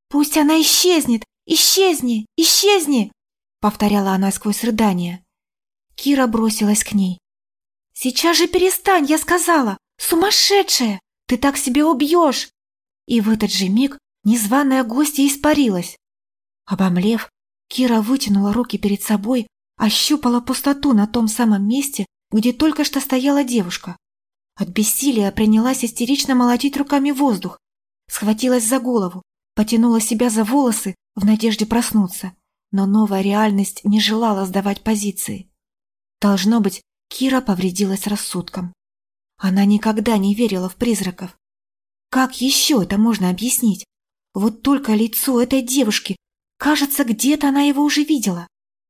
«Пусть она исчезнет! Исчезни! Исчезни!» — повторяла она сквозь рыдания. Кира бросилась к ней. «Сейчас же перестань, я сказала! Сумасшедшая! Ты так себя убьешь!» И в этот же миг незваная гостья испарилась. Обомлев, Кира вытянула руки перед собой, ощупала пустоту на том самом месте, где только что стояла девушка. От бессилия принялась истерично молотить руками воздух, схватилась за голову, потянула себя за волосы в надежде проснуться, но новая реальность не желала сдавать позиции. Должно быть, Кира повредилась рассудком. Она никогда не верила в призраков. Как еще это можно объяснить? Вот только лицо этой девушки Кажется, где-то она его уже видела.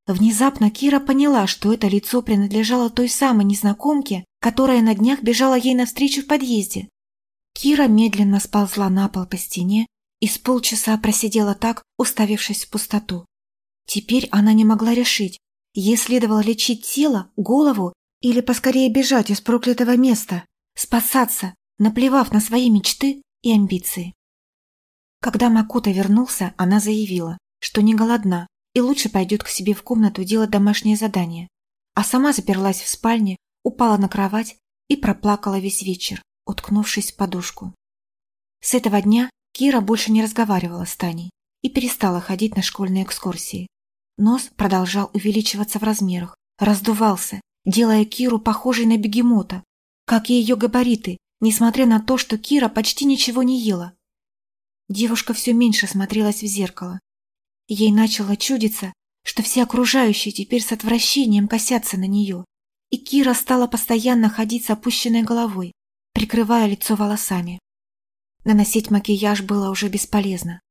Внезапно Кира поняла, что это лицо принадлежало той самой незнакомке, которая на днях бежала ей навстречу в подъезде. Кира медленно сползла на пол по стене и с полчаса просидела так, уставившись в пустоту. Теперь она не могла решить, ей следовало лечить тело, голову или поскорее бежать из проклятого места, спасаться, наплевав на свои мечты и амбиции. Когда Макута вернулся, она заявила, что не голодна и лучше пойдет к себе в комнату делать домашнее задание. А сама заперлась в спальне, упала на кровать и проплакала весь вечер, уткнувшись в подушку. С этого дня Кира больше не разговаривала с Таней и перестала ходить на школьные экскурсии. Нос продолжал увеличиваться в размерах, раздувался, делая Киру похожей на бегемота, как и ее габариты, несмотря на то, что Кира почти ничего не ела. Девушка все меньше смотрелась в зеркало, Ей начало чудиться, что все окружающие теперь с отвращением косятся на нее, и Кира стала постоянно ходить с опущенной головой, прикрывая лицо волосами. Наносить макияж было уже бесполезно.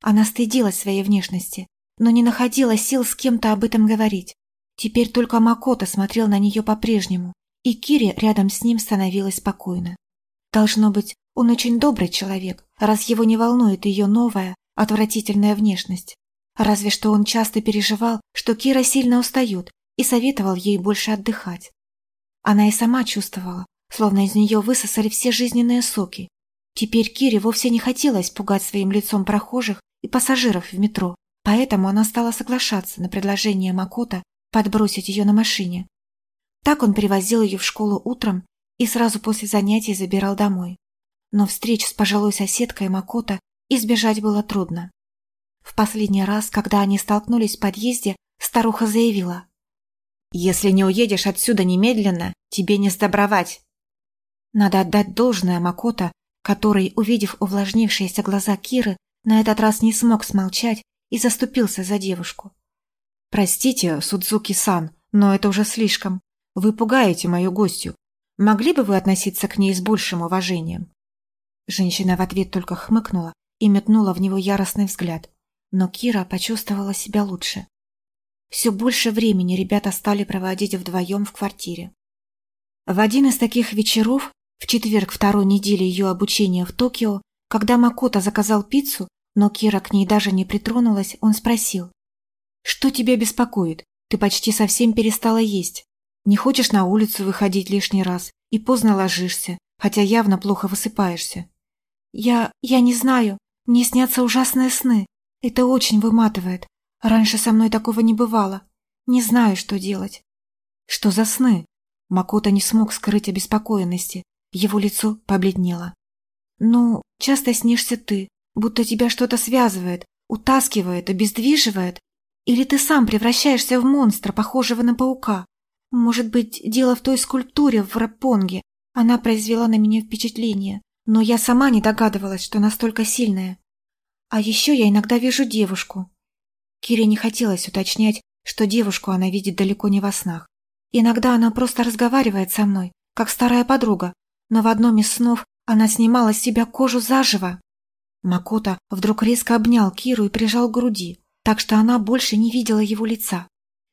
Она стыдилась своей внешности, но не находила сил с кем-то об этом говорить. Теперь только Макото смотрел на нее по-прежнему, и Кире рядом с ним становилось спокойно. Должно быть, он очень добрый человек, раз его не волнует ее новая, отвратительная внешность. Разве что он часто переживал, что Кира сильно устает и советовал ей больше отдыхать. Она и сама чувствовала, словно из нее высосали все жизненные соки. Теперь Кире вовсе не хотелось пугать своим лицом прохожих и пассажиров в метро, поэтому она стала соглашаться на предложение Макота подбросить ее на машине. Так он привозил ее в школу утром и сразу после занятий забирал домой. Но встреч с пожилой соседкой Макота избежать было трудно. В последний раз, когда они столкнулись в подъезде, старуха заявила. «Если не уедешь отсюда немедленно, тебе не сдобровать». Надо отдать должное Макото, который, увидев увлажнившиеся глаза Киры, на этот раз не смог смолчать и заступился за девушку. «Простите, Судзуки-сан, но это уже слишком. Вы пугаете мою гостью. Могли бы вы относиться к ней с большим уважением?» Женщина в ответ только хмыкнула и метнула в него яростный взгляд но Кира почувствовала себя лучше. Все больше времени ребята стали проводить вдвоем в квартире. В один из таких вечеров, в четверг второй недели ее обучения в Токио, когда Макото заказал пиццу, но Кира к ней даже не притронулась, он спросил. «Что тебя беспокоит? Ты почти совсем перестала есть. Не хочешь на улицу выходить лишний раз и поздно ложишься, хотя явно плохо высыпаешься». «Я... я не знаю. Мне снятся ужасные сны. Это очень выматывает. Раньше со мной такого не бывало. Не знаю, что делать. Что за сны? Макота не смог скрыть обеспокоенности. Его лицо побледнело. Ну, часто снишься ты, будто тебя что-то связывает, утаскивает, обездвиживает. Или ты сам превращаешься в монстра, похожего на паука. Может быть, дело в той скульптуре в Рапонге. Она произвела на меня впечатление. Но я сама не догадывалась, что настолько сильная. А еще я иногда вижу девушку. Кире не хотелось уточнять, что девушку она видит далеко не во снах. Иногда она просто разговаривает со мной, как старая подруга, но в одном из снов она снимала с себя кожу заживо. Макота вдруг резко обнял Киру и прижал к груди, так что она больше не видела его лица.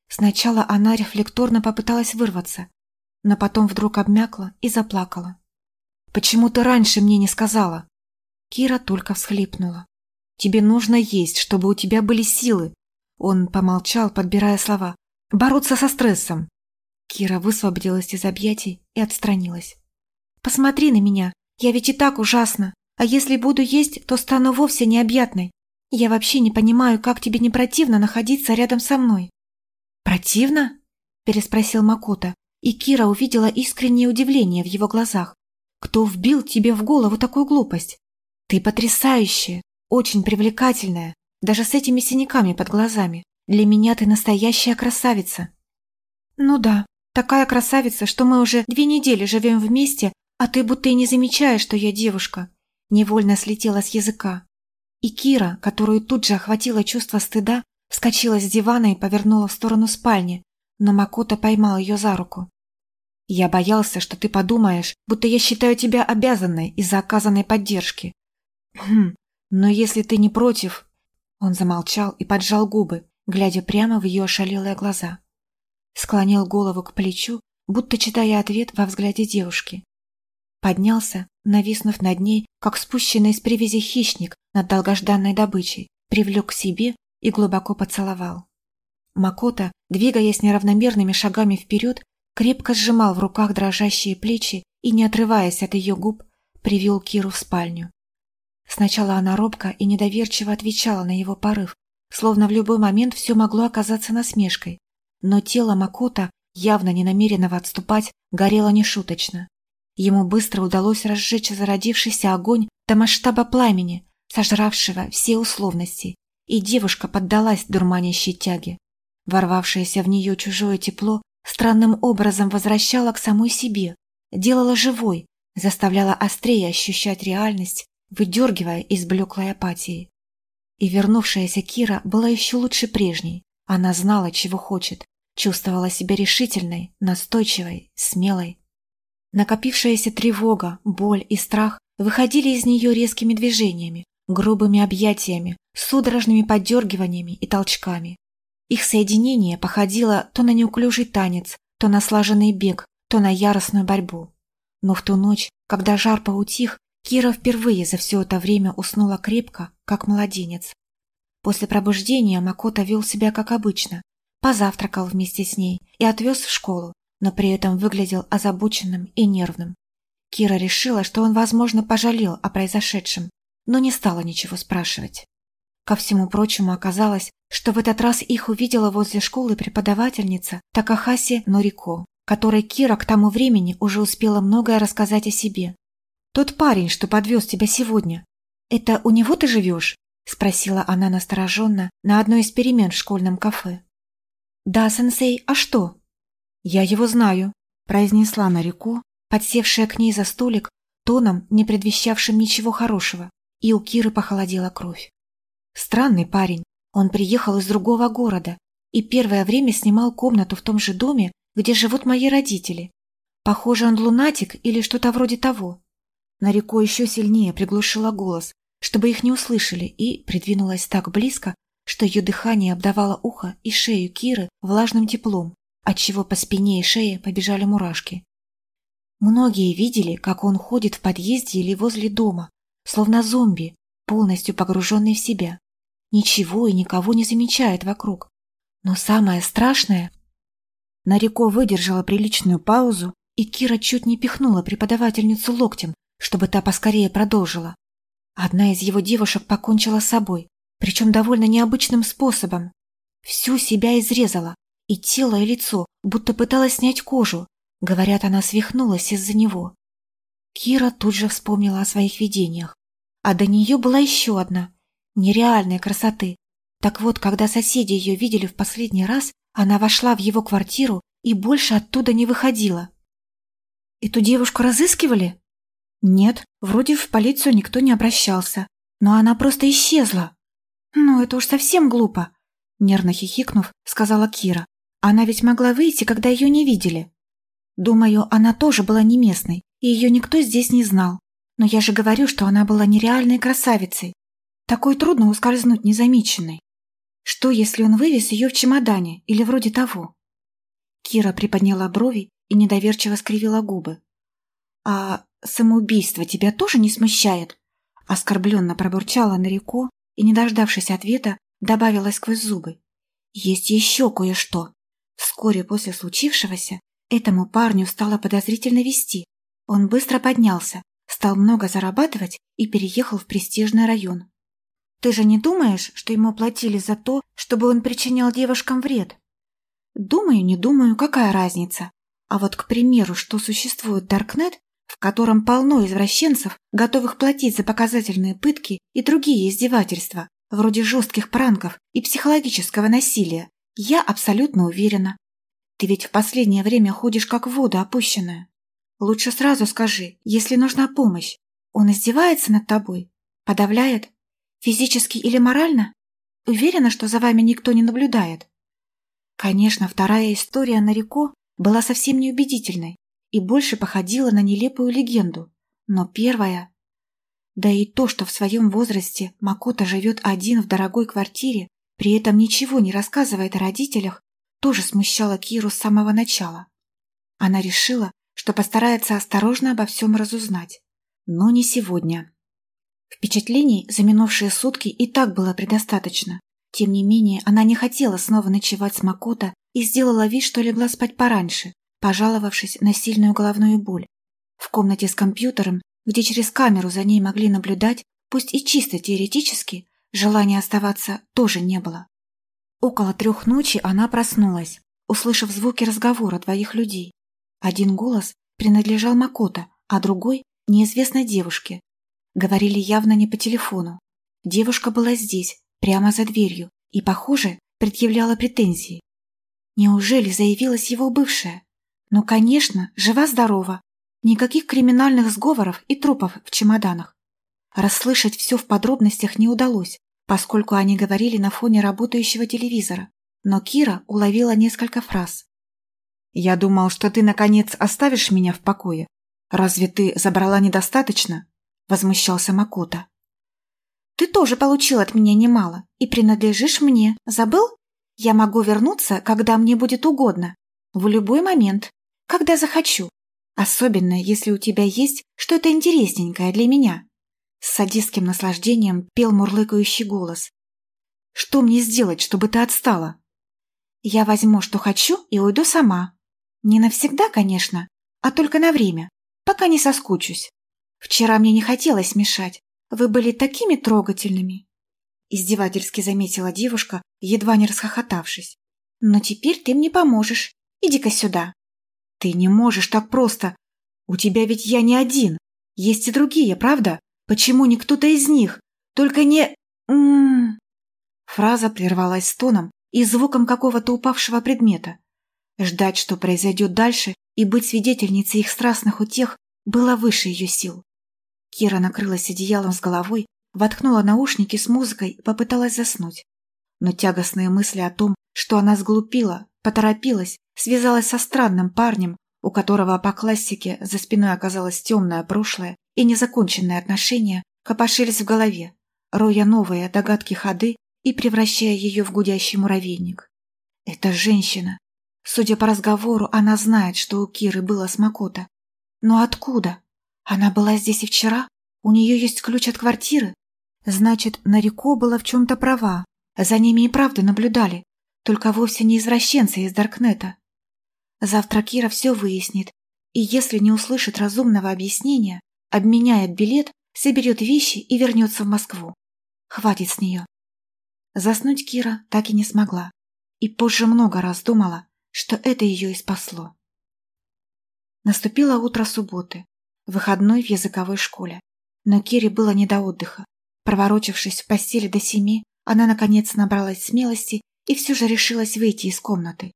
Сначала она рефлекторно попыталась вырваться, но потом вдруг обмякла и заплакала. «Почему ты раньше мне не сказала?» Кира только всхлипнула. «Тебе нужно есть, чтобы у тебя были силы». Он помолчал, подбирая слова. «Бороться со стрессом». Кира высвободилась из объятий и отстранилась. «Посмотри на меня, я ведь и так ужасна. А если буду есть, то стану вовсе необъятной. Я вообще не понимаю, как тебе не противно находиться рядом со мной». «Противно?» – переспросил Макота, и Кира увидела искреннее удивление в его глазах. «Кто вбил тебе в голову такую глупость? Ты потрясающая, очень привлекательная, даже с этими синяками под глазами. Для меня ты настоящая красавица». «Ну да, такая красавица, что мы уже две недели живем вместе, а ты будто и не замечаешь, что я девушка невольно слетела с языка. И Кира, которую тут же охватило чувство стыда, вскочила с дивана и повернула в сторону спальни, но Макота поймал ее за руку. «Я боялся, что ты подумаешь, будто я считаю тебя обязанной из-за оказанной поддержки. Хм, но если ты не против...» Он замолчал и поджал губы, глядя прямо в ее ошалелые глаза. Склонил голову к плечу, будто читая ответ во взгляде девушки. Поднялся, нависнув над ней, как спущенный с привязи хищник над долгожданной добычей, привлек к себе и глубоко поцеловал. Макота, двигаясь неравномерными шагами вперед, крепко сжимал в руках дрожащие плечи и, не отрываясь от ее губ, привел Киру в спальню. Сначала она робко и недоверчиво отвечала на его порыв, словно в любой момент все могло оказаться насмешкой. Но тело Макота, явно не намеренного отступать, горело нешуточно. Ему быстро удалось разжечь зародившийся огонь до масштаба пламени, сожравшего все условности, и девушка поддалась дурманящей тяге. Ворвавшееся в нее чужое тепло странным образом возвращало к самой себе, делало живой, заставляло острее ощущать реальность, выдергивая из блеклой апатии. И вернувшаяся Кира была еще лучше прежней. Она знала, чего хочет, чувствовала себя решительной, настойчивой, смелой. Накопившаяся тревога, боль и страх выходили из нее резкими движениями, грубыми объятиями, судорожными подергиваниями и толчками. Их соединение походило то на неуклюжий танец, то на слаженный бег, то на яростную борьбу. Но в ту ночь, когда жар поутих, Кира впервые за все это время уснула крепко, как младенец. После пробуждения Макота вел себя как обычно, позавтракал вместе с ней и отвез в школу, но при этом выглядел озабоченным и нервным. Кира решила, что он, возможно, пожалел о произошедшем, но не стала ничего спрашивать. Ко всему прочему оказалось, что в этот раз их увидела возле школы преподавательница Такахаси Норико, которой Кира к тому времени уже успела многое рассказать о себе. «Тот парень, что подвез тебя сегодня, это у него ты живешь?» – спросила она настороженно на одной из перемен в школьном кафе. «Да, сенсей, а что?» «Я его знаю», – произнесла Нарико, подсевшая к ней за столик, тоном, не предвещавшим ничего хорошего, и у Киры похолодела кровь. Странный парень, он приехал из другого города и первое время снимал комнату в том же доме, где живут мои родители. Похоже, он лунатик или что-то вроде того. Нарико еще сильнее приглушила голос, чтобы их не услышали, и придвинулась так близко, что ее дыхание обдавало ухо и шею Киры влажным теплом, отчего по спине и шее побежали мурашки. Многие видели, как он ходит в подъезде или возле дома, словно зомби, полностью погруженный в себя. Ничего и никого не замечает вокруг. Но самое страшное... Нарико выдержала приличную паузу, и Кира чуть не пихнула преподавательницу локтем, чтобы та поскорее продолжила. Одна из его девушек покончила с собой, причем довольно необычным способом. Всю себя изрезала, и тело, и лицо, будто пыталась снять кожу. Говорят, она свихнулась из-за него. Кира тут же вспомнила о своих видениях. А до нее была еще одна, нереальной красоты. Так вот, когда соседи ее видели в последний раз, она вошла в его квартиру и больше оттуда не выходила. Эту девушку разыскивали? Нет, вроде в полицию никто не обращался. Но она просто исчезла. Ну, это уж совсем глупо. Нервно хихикнув, сказала Кира. Она ведь могла выйти, когда ее не видели. Думаю, она тоже была не местной, и ее никто здесь не знал. Но я же говорю, что она была нереальной красавицей. Такой трудно ускользнуть незамеченной. Что, если он вывез ее в чемодане или вроде того? Кира приподняла брови и недоверчиво скривила губы. «А самоубийство тебя тоже не смущает?» Оскорбленно пробурчала Нарико и, не дождавшись ответа, добавила сквозь зубы. «Есть еще кое-что». Вскоре после случившегося этому парню стало подозрительно вести. Он быстро поднялся, стал много зарабатывать и переехал в престижный район. «Ты же не думаешь, что ему платили за то, чтобы он причинял девушкам вред?» «Думаю, не думаю, какая разница. А вот, к примеру, что существует Даркнет, в котором полно извращенцев, готовых платить за показательные пытки и другие издевательства, вроде жестких пранков и психологического насилия, я абсолютно уверена. Ты ведь в последнее время ходишь как в воду опущенная. Лучше сразу скажи, если нужна помощь. Он издевается над тобой? Подавляет? Физически или морально? Уверена, что за вами никто не наблюдает? Конечно, вторая история на реку была совсем неубедительной и больше походила на нелепую легенду. Но первая... Да и то, что в своем возрасте Макота живет один в дорогой квартире, при этом ничего не рассказывает о родителях, тоже смущало Киру с самого начала. Она решила, что постарается осторожно обо всем разузнать. Но не сегодня. Впечатлений за минувшие сутки и так было предостаточно. Тем не менее, она не хотела снова ночевать с Макото и сделала вид, что легла спать пораньше, пожаловавшись на сильную головную боль. В комнате с компьютером, где через камеру за ней могли наблюдать, пусть и чисто теоретически, желания оставаться тоже не было. Около трех ночи она проснулась, услышав звуки разговора двоих людей. Один голос принадлежал Макото, а другой – неизвестной девушке. Говорили явно не по телефону. Девушка была здесь, прямо за дверью, и, похоже, предъявляла претензии. Неужели заявилась его бывшая? Ну, конечно, жива-здорова. Никаких криминальных сговоров и трупов в чемоданах. Расслышать все в подробностях не удалось, поскольку они говорили на фоне работающего телевизора. Но Кира уловила несколько фраз. «Я думал, что ты, наконец, оставишь меня в покое. Разве ты забрала недостаточно?» – возмущался Макота. «Ты тоже получил от меня немало и принадлежишь мне. Забыл? Я могу вернуться, когда мне будет угодно. В любой момент, когда захочу. Особенно, если у тебя есть что-то интересненькое для меня». С садистским наслаждением пел мурлыкающий голос. «Что мне сделать, чтобы ты отстала?» «Я возьму, что хочу, и уйду сама. Не навсегда, конечно, а только на время, пока не соскучусь. Вчера мне не хотелось мешать. Вы были такими трогательными!» Издевательски заметила девушка, едва не расхохотавшись. «Но теперь ты мне поможешь. Иди-ка сюда». «Ты не можешь так просто. У тебя ведь я не один. Есть и другие, правда? Почему не кто-то из них? Только не... М -м -м. Фраза прервалась стоном и звуком какого-то упавшего предмета. Ждать, что произойдет дальше, и быть свидетельницей их страстных утех было выше ее сил. Кира накрылась одеялом с головой, воткнула наушники с музыкой и попыталась заснуть. Но тягостные мысли о том, что она сглупила, поторопилась, связалась со странным парнем, у которого по классике за спиной оказалось темное прошлое и незаконченные отношения, копошились в голове, роя новые догадки ходы и превращая ее в гудящий муравейник. Это женщина. Судя по разговору, она знает, что у Киры было с. Но откуда? Она была здесь и вчера? У нее есть ключ от квартиры? Значит, Нарико была в чем-то права. За ними и правда наблюдали. Только вовсе не извращенцы из Даркнета. Завтра Кира все выяснит. И если не услышит разумного объяснения, обменяет билет, соберет вещи и вернется в Москву. Хватит с нее. Заснуть Кира так и не смогла. И позже много раз думала, что это ее и спасло. Наступило утро субботы выходной в языковой школе. Но Кире было не до отдыха. Проворочившись в постели до семи, она, наконец, набралась смелости и все же решилась выйти из комнаты.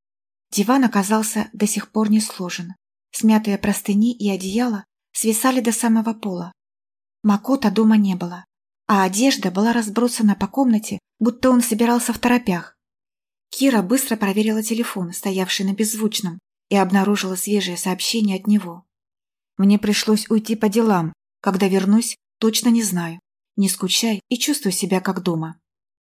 Диван оказался до сих пор не сложен. Смятые простыни и одеяло свисали до самого пола. Макота дома не было, а одежда была разбросана по комнате, будто он собирался в торопях. Кира быстро проверила телефон, стоявший на беззвучном, и обнаружила свежее сообщение от него. «Мне пришлось уйти по делам. Когда вернусь, точно не знаю. Не скучай и чувствуй себя как дома».